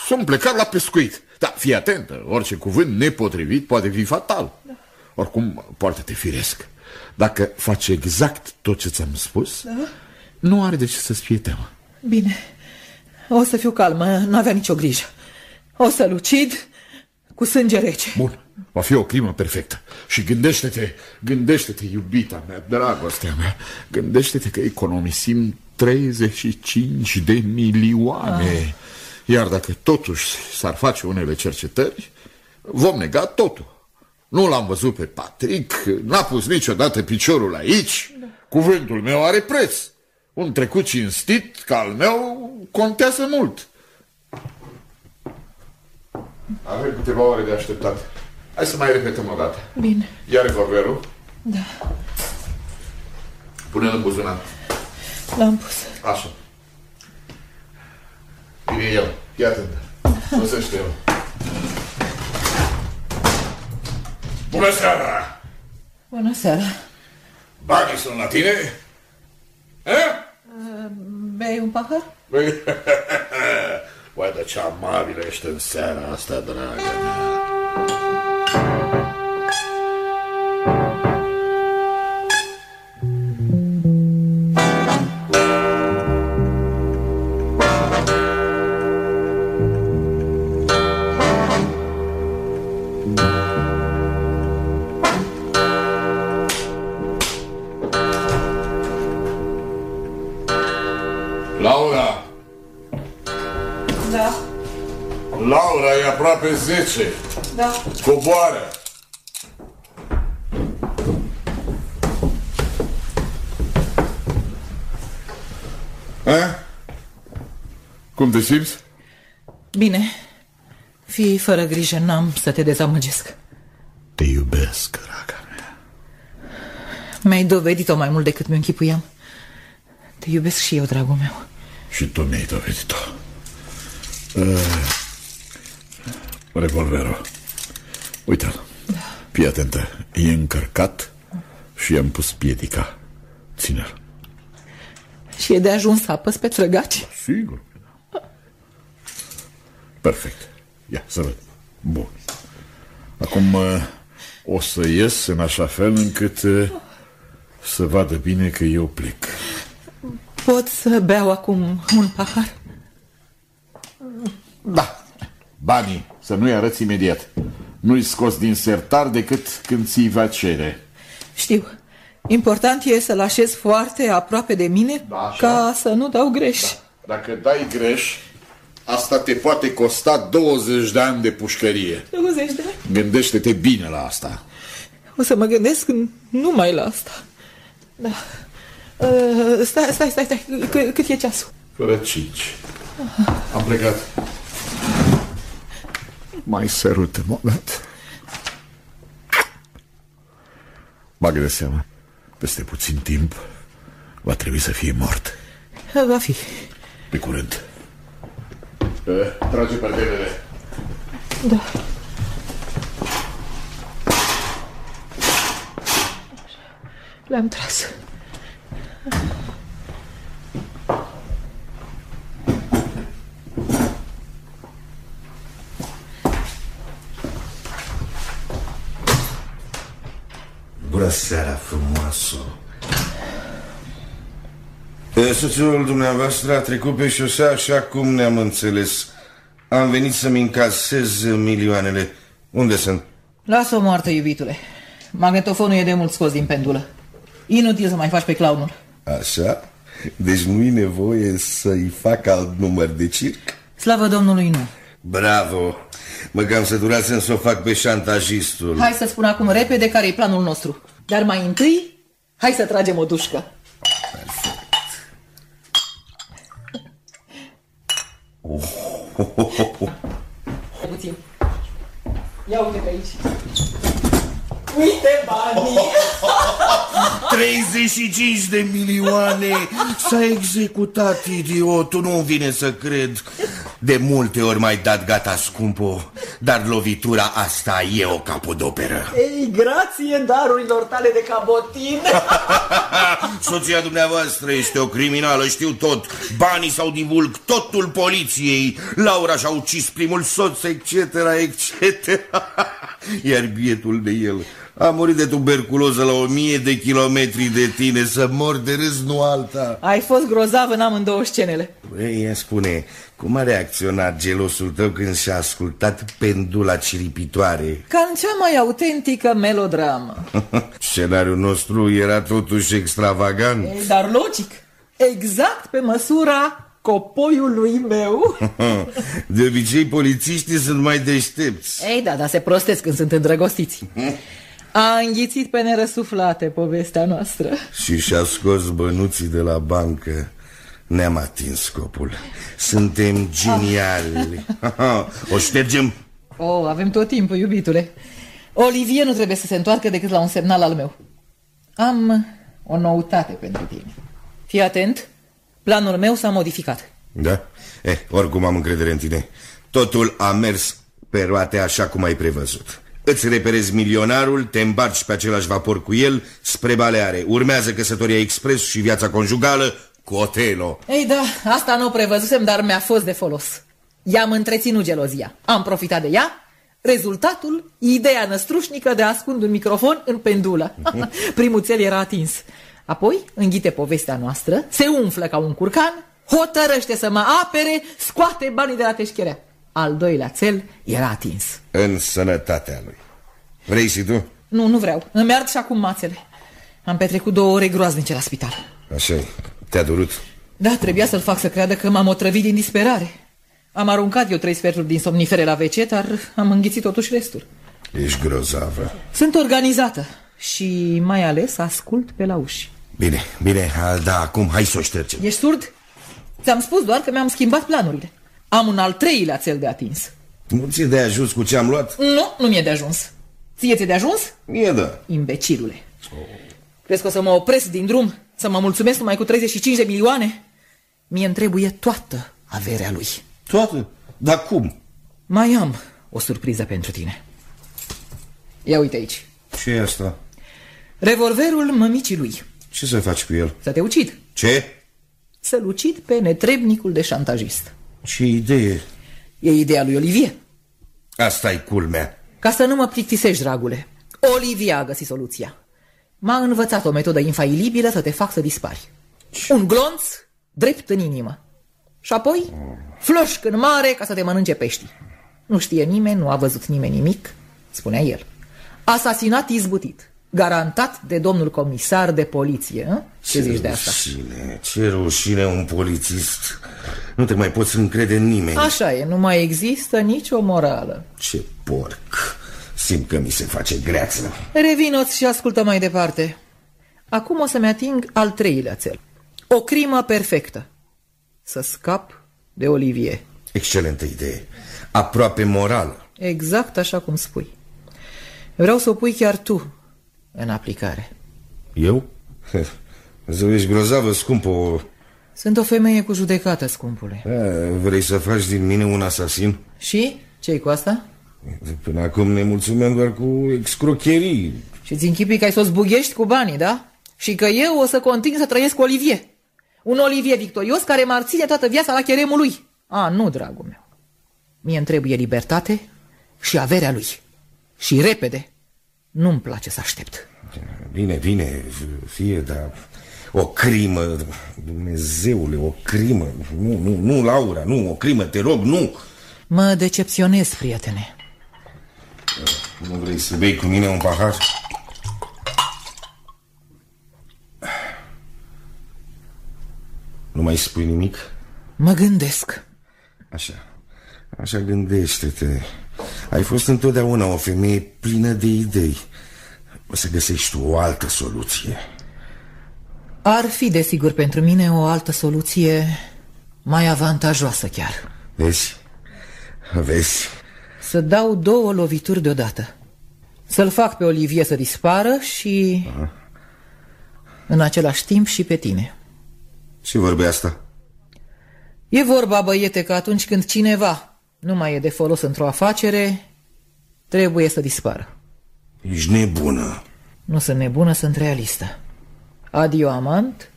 sunt plecat la pescuit. Da, fii atentă, orice cuvânt nepotrivit poate fi fatal. Oricum, poartă-te firesc. Dacă faci exact tot ce ți-am spus, da? nu are de ce să-ți fie teamă. Bine, o să fiu calmă, nu avea nicio grijă. O să-l ucid cu sânge rece. Bun, va fi o crimă perfectă. Și gândește-te, gândește-te, iubita mea, dragostea mea, gândește-te că economisim 35 de milioane. Ah. Iar dacă totuși s-ar face unele cercetări, vom nega totul. Nu l-am văzut pe Patrick, n-a pus niciodată piciorul aici. Da. Cuvântul meu are preț. Un trecut cinstit ca al meu contează mult. Avem câteva ore de așteptat. Hai să mai repetăm o dată. Bine. Ia revolverul. Da. Pune-l în buzunar. L-am pus. Așa. Vine el. Ia atent. Sosește el. Bună seara! Bună seara. Banii sunt la tine? Eh? Bei un pahar? Băi, *laughs* Uai, de ce amabilă ești în seara asta, dragă mea. Aproape 10. Da. Coboară! A? Cum te simți? Bine. Fii fără grijă, n-am să te dezamăgesc. Te iubesc, draga mea. Mi-ai dovedit-o mai mult decât mi-o închipuiam. Te iubesc și eu, dragul meu. Și tu mi-ai dovedit-o. Uh, revolverul. Uite-l. Fii atentă. E încărcat și i-am pus piedica. Ține-l. Și e de ajuns să apăs pe trăgaci? Sigur. Perfect. Ia, să văd. Bun. Acum uh, o să ies în așa fel încât uh, să vadă bine că eu plec. Pot să beau acum un pahar? Da. Banii, să nu-i arăți imediat. Nu-i scos din sertar decât când ți va cere. Știu. Important e să-l așez foarte aproape de mine Da, așa. ca să nu dau greș. Dacă dai greș, asta te poate costa 20 de ani de pușcărie. 20 de ani. Gândește-te bine la asta. O să mă gândesc numai la asta. Da. Uh, stai, stai, stai, stai. C- cât e ceasul? Fără cinci. Am plecat. Mai sărută-mă o dată. Bagă de seama, peste puțin timp va trebui să fie mort. Va fi. Pe curând. Eh, Trage perdelele. Da. Le-am tras. Seara, frumoasă. E, Soțul dumneavoastră a trecut pe șosea așa cum ne-am înțeles. Am venit să-mi încasez milioanele. Unde sunt? Lasă-o moartă, iubitule. Magnetofonul e de mult scos din pendulă. Inutil să mai faci pe clownul. Așa? Deci nu-i nevoie să-i fac alt număr de circ? Slavă Domnului, nu. Bravo! Mă cam săturasem să o fac pe șantajistul. Hai să spun acum repede care e planul nostru. Dar mai întâi, hai să tragem o dușcă. Puțin. Ia uite pe aici. Uite banii! *laughs* 35 de milioane! S-a executat idiotul, nu vine să cred. De multe ori mai dat gata scumpo, dar lovitura asta e o capodoperă. Ei, grație darurilor tale de cabotin. *laughs* Soția dumneavoastră este o criminală, știu tot. Banii sau divulg, totul poliției. Laura și-a ucis primul soț, etc., etc. *laughs* Iar bietul de el a murit de tuberculoză la o mie de kilometri de tine, să mor de râs, nu alta. Ai fost grozav în amândouă scenele. Băi, spune, cum a reacționat gelosul tău când și-a ascultat pendula ciripitoare? Ca în cea mai autentică melodramă. *laughs* Scenariul nostru era totuși extravagant. Ei, dar logic, exact pe măsura copoiului meu. *laughs* De obicei, polițiștii sunt mai deștepți. Ei, da, dar se prostesc când sunt îndrăgostiți. *laughs* A înghițit pe nerăsuflate povestea noastră. Și și-a scos bănuții de la bancă. Ne-am atins scopul. Suntem geniali. *laughs* o ștergem? Oh, avem tot timpul, iubitule. Olivier nu trebuie să se întoarcă decât la un semnal al meu. Am o noutate pentru tine. Fii atent, planul meu s-a modificat. Da? Eh, oricum am încredere în tine. Totul a mers pe roate așa cum ai prevăzut. Îți reperezi milionarul, te îmbarci pe același vapor cu el spre Baleare. Urmează căsătoria expres și viața conjugală cu Otelo. Ei da, asta nu o prevăzusem, dar mi-a fost de folos. I-am întreținut gelozia. Am profitat de ea. Rezultatul, ideea năstrușnică de a ascunde un microfon în pendulă. *laughs* Primul cel era atins. Apoi înghite povestea noastră, se umflă ca un curcan, hotărăște să mă apere, scoate banii de la teșcherea. Al doilea cel era atins. În sănătatea lui. Vrei și tu? Nu, nu vreau. Îmi ard și acum mațele. Am petrecut două ore groaznice la spital. așa Te-a durut? Da, trebuia să-l fac să creadă că m-am otrăvit din disperare. Am aruncat eu trei sferturi din somnifere la WC, dar am înghițit totuși restul. Ești grozavă. Sunt organizată și mai ales ascult pe la uși. Bine, bine, da, acum hai să o ștergem. Ești surd? Ți-am spus doar că mi-am schimbat planurile. Am un al treilea cel de atins. Nu ți-e de ajuns cu ce am luat? Nu, nu mi-e de ajuns. Ție ți-e de ajuns? Mie da. Imbecilule. Crezi că o să mă opresc din drum? Să mă mulțumesc numai cu 35 de milioane? Mie îmi trebuie toată averea lui. Toată? Dar cum? Mai am o surpriză pentru tine. Ia uite aici. ce e asta? Revolverul mămicii lui. Ce să faci cu el? Să te ucid. Ce? Să-l ucid pe netrebnicul de șantajist. Ce idee? E ideea lui Olivier. asta e culmea. Ca să nu mă plictisești, dragule. Olivier a găsit soluția. M-a învățat o metodă infailibilă să te fac să dispari. Un glonț drept în inimă. Și apoi floșc în mare ca să te mănânce peștii. Nu știe nimeni, nu a văzut nimeni nimic, spunea el. Asasinat izbutit. Garantat de domnul comisar de poliție. Hă? Ce, ce zici de asta? Rușine, ce rușine un polițist. Nu te mai poți încrede în nimeni. Așa e, nu mai există nicio morală. Ce porc. Simt că mi se face greață. Revinoți și ascultă mai departe. Acum o să-mi ating al treilea cel. O crimă perfectă. Să scap de Olivier. Excelentă idee. Aproape morală. Exact așa cum spui. Vreau să o pui chiar tu în aplicare. Eu? *laughs* Zău, ești grozavă, scumpă. Sunt o femeie cu judecată, scumpule. A, vrei să faci din mine un asasin? Și? ce cu asta? Până acum ne mulțumim doar cu excrocherii. Și ți închipii că ai să o zbughești cu banii, da? Și că eu o să continui să trăiesc cu Olivier. Un Olivier victorios care m-ar ține toată viața la cheremul lui. A, nu, dragul meu. Mie îmi trebuie libertate și averea lui. Și repede. Nu-mi place să aștept. Bine, bine, fie, dar o crimă, Dumnezeule, o crimă. Nu, nu, nu, Laura, nu, o crimă, te rog, nu. Mă decepționez, prietene. Nu vrei să bei cu mine un pahar? Nu mai spui nimic? Mă gândesc. Așa, așa gândește-te. Ai fost întotdeauna o femeie plină de idei. O să găsești o altă soluție. Ar fi, desigur, pentru mine o altă soluție mai avantajoasă chiar. Vezi? Vezi? Să dau două lovituri deodată. Să-l fac pe Olivier să dispară și... Aha. În același timp și pe tine. Ce vorbe asta? E vorba, băiete, că atunci când cineva nu mai e de folos într-o afacere, trebuie să dispară. Ești nebună. Nu sunt nebună, sunt realistă. Adio amant,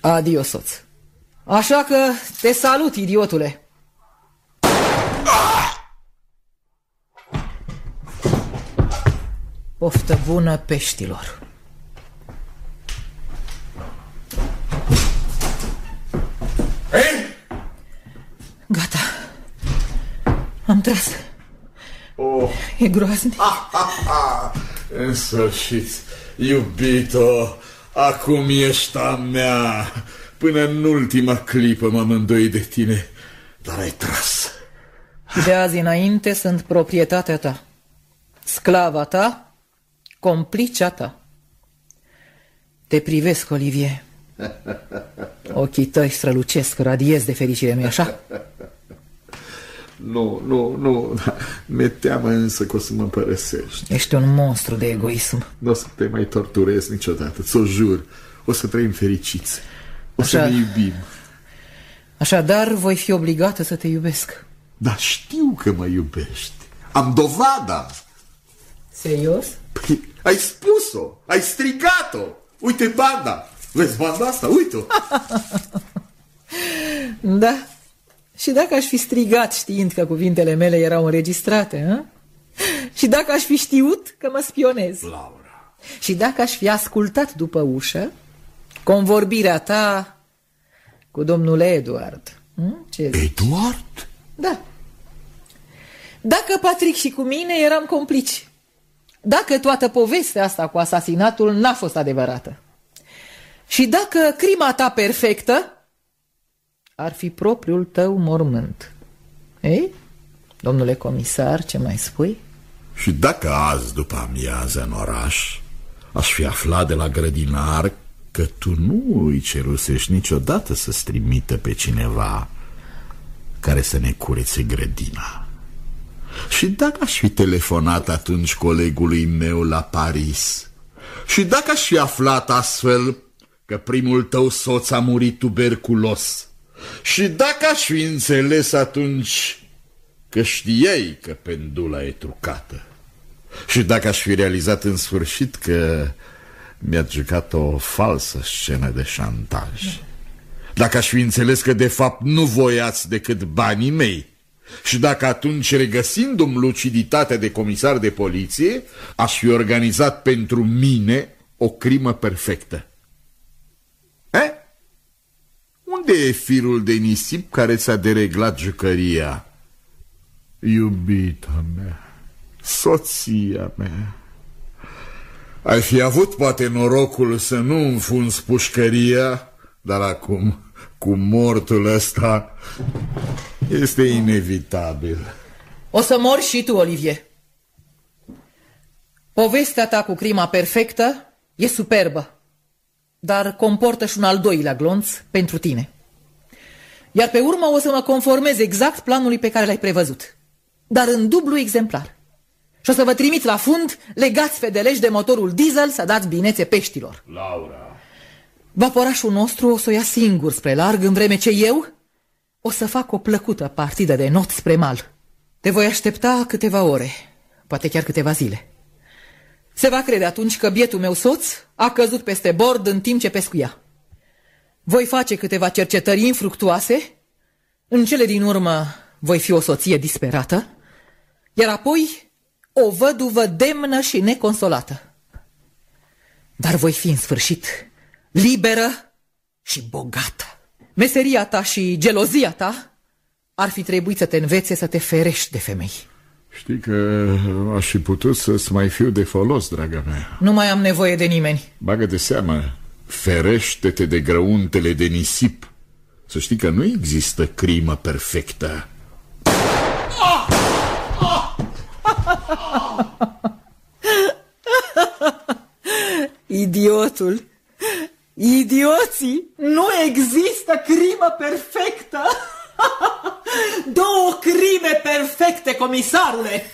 adio soț. Așa că te salut, idiotule. Poftă bună peștilor. Gata. Am tras. Oh, E groaznic. în sfârșit, iubito, acum ești a mea. Până în ultima clipă m-am îndoit de tine, dar ai tras. Și de azi înainte sunt proprietatea ta. Sclava ta, complicea ta. Te privesc, Olivier. *laughs* Ochii tăi strălucesc, radiez de fericire, nu-i așa? Nu, nu, nu, *laughs* mi-e teamă însă că o să mă părăsești. Ești un monstru de egoism. Nu o să te mai torturez niciodată, ți-o jur. O să trăim fericiți. O să Așa. ne iubim. Așadar, voi fi obligată să te iubesc. Dar știu că mă iubești. Am dovada. Serios? Păi, ai spus-o, ai strigat-o. Uite banda. Vezi banda asta? Uite-o. *laughs* Da. Și dacă aș fi strigat știind că cuvintele mele erau înregistrate, hă? Și dacă aș fi știut că mă spionez. Laura. Și dacă aș fi ascultat după ușă convorbirea ta cu domnul Eduard. Hm? Ce zici? Eduard? Da. Dacă Patrick și cu mine eram complici. Dacă toată povestea asta cu asasinatul n-a fost adevărată. Și dacă crima ta perfectă ar fi propriul tău mormânt. Ei? Domnule comisar, ce mai spui? Și dacă azi după amiază în oraș aș fi aflat de la grădinar că tu nu îi cerusești niciodată să-ți trimită pe cineva care să ne curețe grădina. Și dacă aș fi telefonat atunci colegului meu la Paris și dacă aș fi aflat astfel că primul tău soț a murit tuberculos și dacă aș fi înțeles atunci că știai că pendula e trucată. Și dacă aș fi realizat în sfârșit că mi-a jucat o falsă scenă de șantaj. Dacă aș fi înțeles că de fapt nu voiați decât banii mei. Și dacă atunci, regăsindu-mi luciditatea de comisar de poliție, aș fi organizat pentru mine o crimă perfectă. Eh? Unde e firul de nisip care ți-a dereglat jucăria? Iubita mea, soția mea, ai fi avut poate norocul să nu înfunzi pușcăria, dar acum, cu mortul ăsta, este inevitabil. O să mor și tu, Olivier. Povestea ta cu crima perfectă e superbă, dar comportă și un al doilea glonț pentru tine. Iar pe urmă o să mă conformez exact planului pe care l-ai prevăzut, dar în dublu exemplar. Și o să vă trimit la fund, legați fedeleși de motorul diesel să dați binețe peștilor. Laura. Vaporașul nostru o să o ia singur spre larg, în vreme ce eu o să fac o plăcută partidă de not spre mal. Te voi aștepta câteva ore, poate chiar câteva zile. Se va crede atunci că bietul meu soț a căzut peste bord în timp ce pescuia. Voi face câteva cercetări infructuoase, în cele din urmă voi fi o soție disperată, iar apoi o văduvă demnă și neconsolată. Dar voi fi în sfârșit liberă și bogată. Meseria ta și gelozia ta ar fi trebuit să te învețe să te ferești de femei. Știi că aș fi putut să-ți mai fiu de folos, draga mea. Nu mai am nevoie de nimeni. Bagă de seamă, ferește-te de grăuntele de nisip. Să știi că nu există crimă perfectă. Idiotul! Idioții! Nu există crimă perfectă! *laughs* Două crime perfecte, comisarule!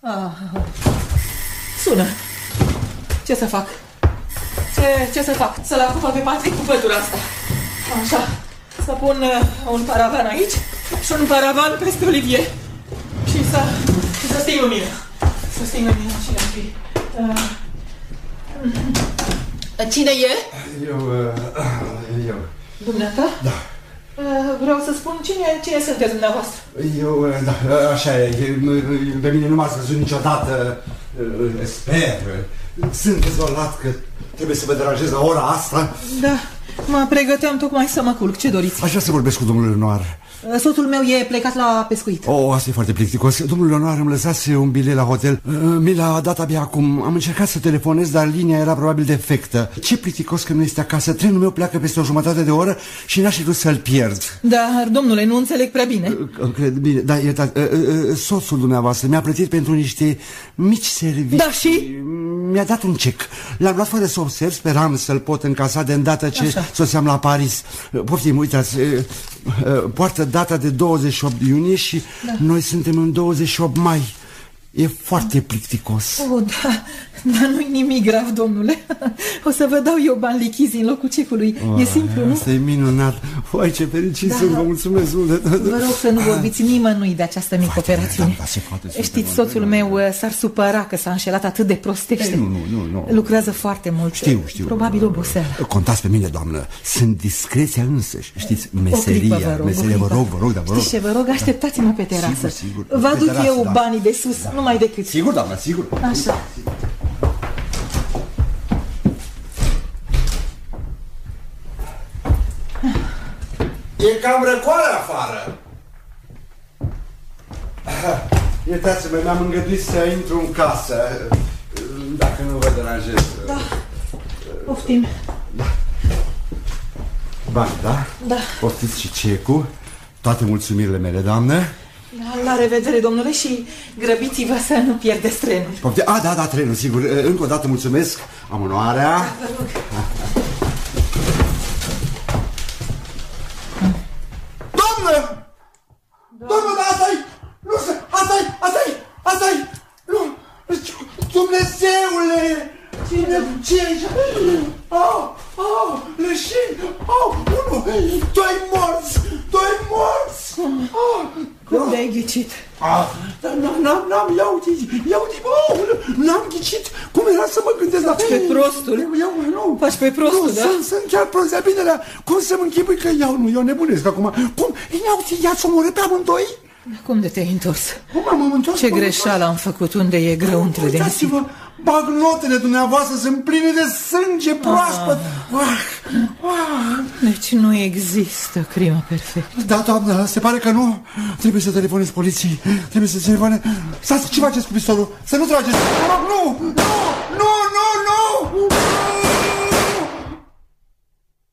Ah. Sună! Ce să fac? Ce, ce să fac? Să-l acopăr pe Patrick cu pătura asta. Așa. să pun uh, un paravan aici și un paravan peste Olivier. Și să, și să sting lumină. Să sting lumină cine ar fi. Uh, *clears throat* cine e? Eu, uh, *clears throat* eu. Dumneata? Da. Uh, vreau să spun cine, cine sunteți dumneavoastră. Eu, uh, da, așa e, e, pe mine nu m-ați văzut niciodată, uh, sper. Sunt dezolat că trebuie să vă deranjez la ora asta. Da, mă pregăteam tocmai să mă culc. Ce doriți? Aș vrea să vorbesc cu domnul Lenoir. Uh, Soțul meu e plecat la pescuit. Oh, asta e foarte plicticos. Domnul Leonor îmi lăsase un bilet la hotel. Uh, Mi l-a dat abia acum. Am încercat să telefonez, dar linia era probabil defectă. Ce plicticos că nu este acasă. Trenul meu pleacă peste o jumătate de oră și n-aș fi vrut să-l pierd. Dar, domnule, nu înțeleg prea bine. Uh, Cred, bine, da, iertați, uh, uh, soțul dumneavoastră mi-a plătit pentru niște mici servicii. Da, și? Mi-a dat un cec. L-am luat fără să observ, speram să-l pot încasa de îndată ce Așa. soseam la Paris. Uh, Poftim, uitați, uh, uh, poartă data de 28 iunie și Da. noi suntem în 28 mai. E foarte plicticos. Oh, da, dar nu-i nimic grav, domnule. O să vă dau eu bani lichizi în locul cecului. E simplu, nu? Asta e minunat. Uai, ce fericit Da. sunt, vă mulțumesc mult. Vă rog să nu vorbiți nimănui de această mică operațiune. da, se poate, suntem Știți, în soțul meu uh, s-ar supăra că s-a înșelat atât de prostește. Ei, nu, nu, nu, nu. Lucrează foarte mult. Știu, știu. Probabil oboseală. Contați pe mine, doamnă. Sunt discreția însăși. Știți, meseria. o clipă, vă rog, meseria, o vă clipă. rog, vă rog, dar vă rog. Știți ce, vă rog, așteptați-mă pe terasă. Sigur, sigur. Vă Pe aduc terasă, eu da. banii de sus, numai decât. Sigur, doamnă, sigur. Așa. E cam răcoare afară. *clears throat* Iertați-mă, mi-am îngăduit să intru în casă. Dacă nu vă deranjez. Da. Poftim. Bani, da? Da. Poftiți și cecul. Toate mulțumirile mele, doamnă. La revedere, domnule, și grăbiți-vă să nu pierdeți trenul. Pofti... A, da, da, trenul, sigur. Încă o dată mulțumesc. Am onoarea. Vă rog. *laughs* Doamnă! Doamnă, dar asta-i... Nu, asta-i, asta-i, asta-i... Nu, Dumnezeule! Cine, ce e aici? Au, au, leșin! Au, unu, doi morți! Doi morți! Au, Cum de-ai ghicit? Ah, dar n-am, n-am, n-am, ia uite, ia uite, oh, n-am ghicit. Cum era să mă gândesc la... Faci pe prostul. Eu, nu. Faci pe prostul, nu, da? Sunt, sunt chiar prost, dar bine, dar cum să mă închipui că iau, nu, eu nebunesc acum. Cum? Ia uite, i-ați omorât pe amândoi? Cum de te-ai întors? Cum am întors? Ce greșeală am făcut? Unde e grăuntul de nisip? Uitați-vă, bagnotele dumneavoastră sunt pline de sânge proaspăt. Ah, ah. Deci nu există crimă perfectă. Da, doamnă, se pare că nu. Trebuie să telefonez poliției. Trebuie să telefonez. Stați, ce faceți cu pistolul? Să nu trageți. Mă rog, nu! Nu! Nu, nu, nu!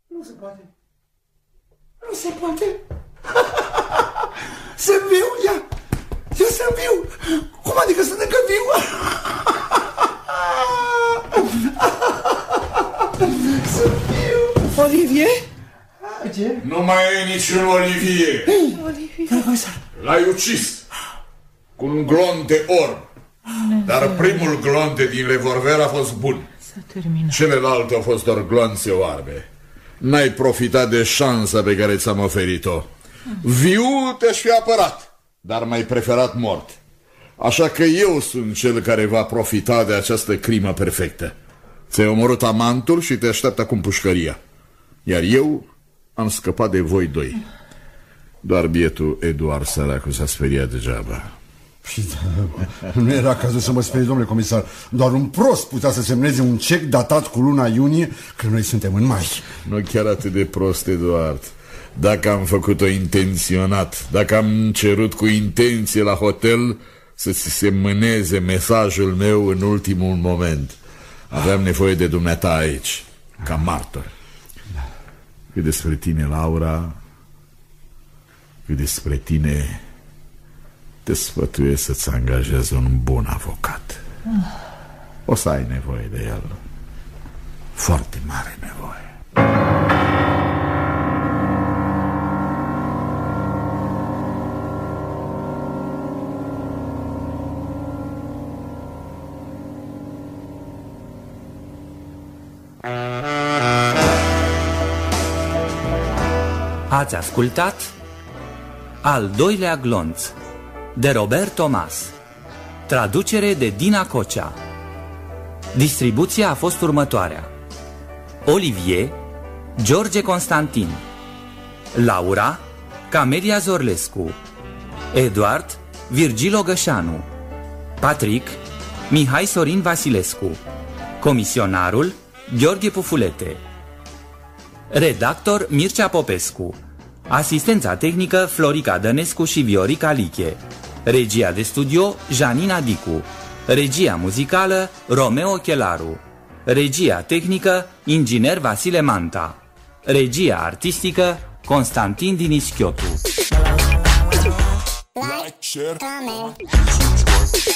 Nu se poate. Nu se poate. *laughs* Sunt viu, ia! Eu sunt viu! Cum adică sunt încă viu? *laughs* Sunt viu! Olivier? Ce? Nu mai e niciun Olivier. L-ai ucis cu un glon de orb. Dar primul glon de din revolver a fost bun. S-a terminat. Celelalte au fost doar gloanțe oarbe. N-ai profitat de șansa pe care ți-am oferit-o. Viu te-aș fi apărat, dar mai preferat mort. Așa că eu sunt cel care va profita de această crimă perfectă. Ți-ai omorât amantul și te așteaptă acum pușcăria. Iar eu am scăpat de voi doi. Doar bietul Eduard Săracu s-a speriat degeaba. Și da, nu era cazul să mă sperie, domnule comisar. Doar un prost putea să semneze un cec datat cu luna iunie, că noi suntem în mai. Nu chiar atât de prost, Eduard. Dacă am făcut-o intenționat, dacă am cerut cu intenție la hotel să ți se mâneze mesajul meu în ultimul moment. Aveam nevoie de dumneata aici, ca martor. Cât despre tine, Laura, cât despre tine, te sfătuiesc să-ți angajezi un bun avocat. O să ai nevoie de el. Foarte mare nevoie. Ați ascultat Al doilea glonț de Robert Thomas. Traducere de Dina Cocea. Distribuția a fost următoarea. Olivier George Constantin. Laura Camelia Zorlescu. Eduard Virgil Gășanu Patrick Mihai Sorin Vasilescu. Comisionarul Gheorghe Pufulete. Redactor Mircea Popescu Asistența tehnică Florica Dănescu și Viorica Liche. Regia de studio Janina Dicu. Regia muzicală Romeo Chelaru. Regia tehnică Inginer Vasile Manta. Regia artistică Constantin Dinischiotu like, share, comment, subscribe.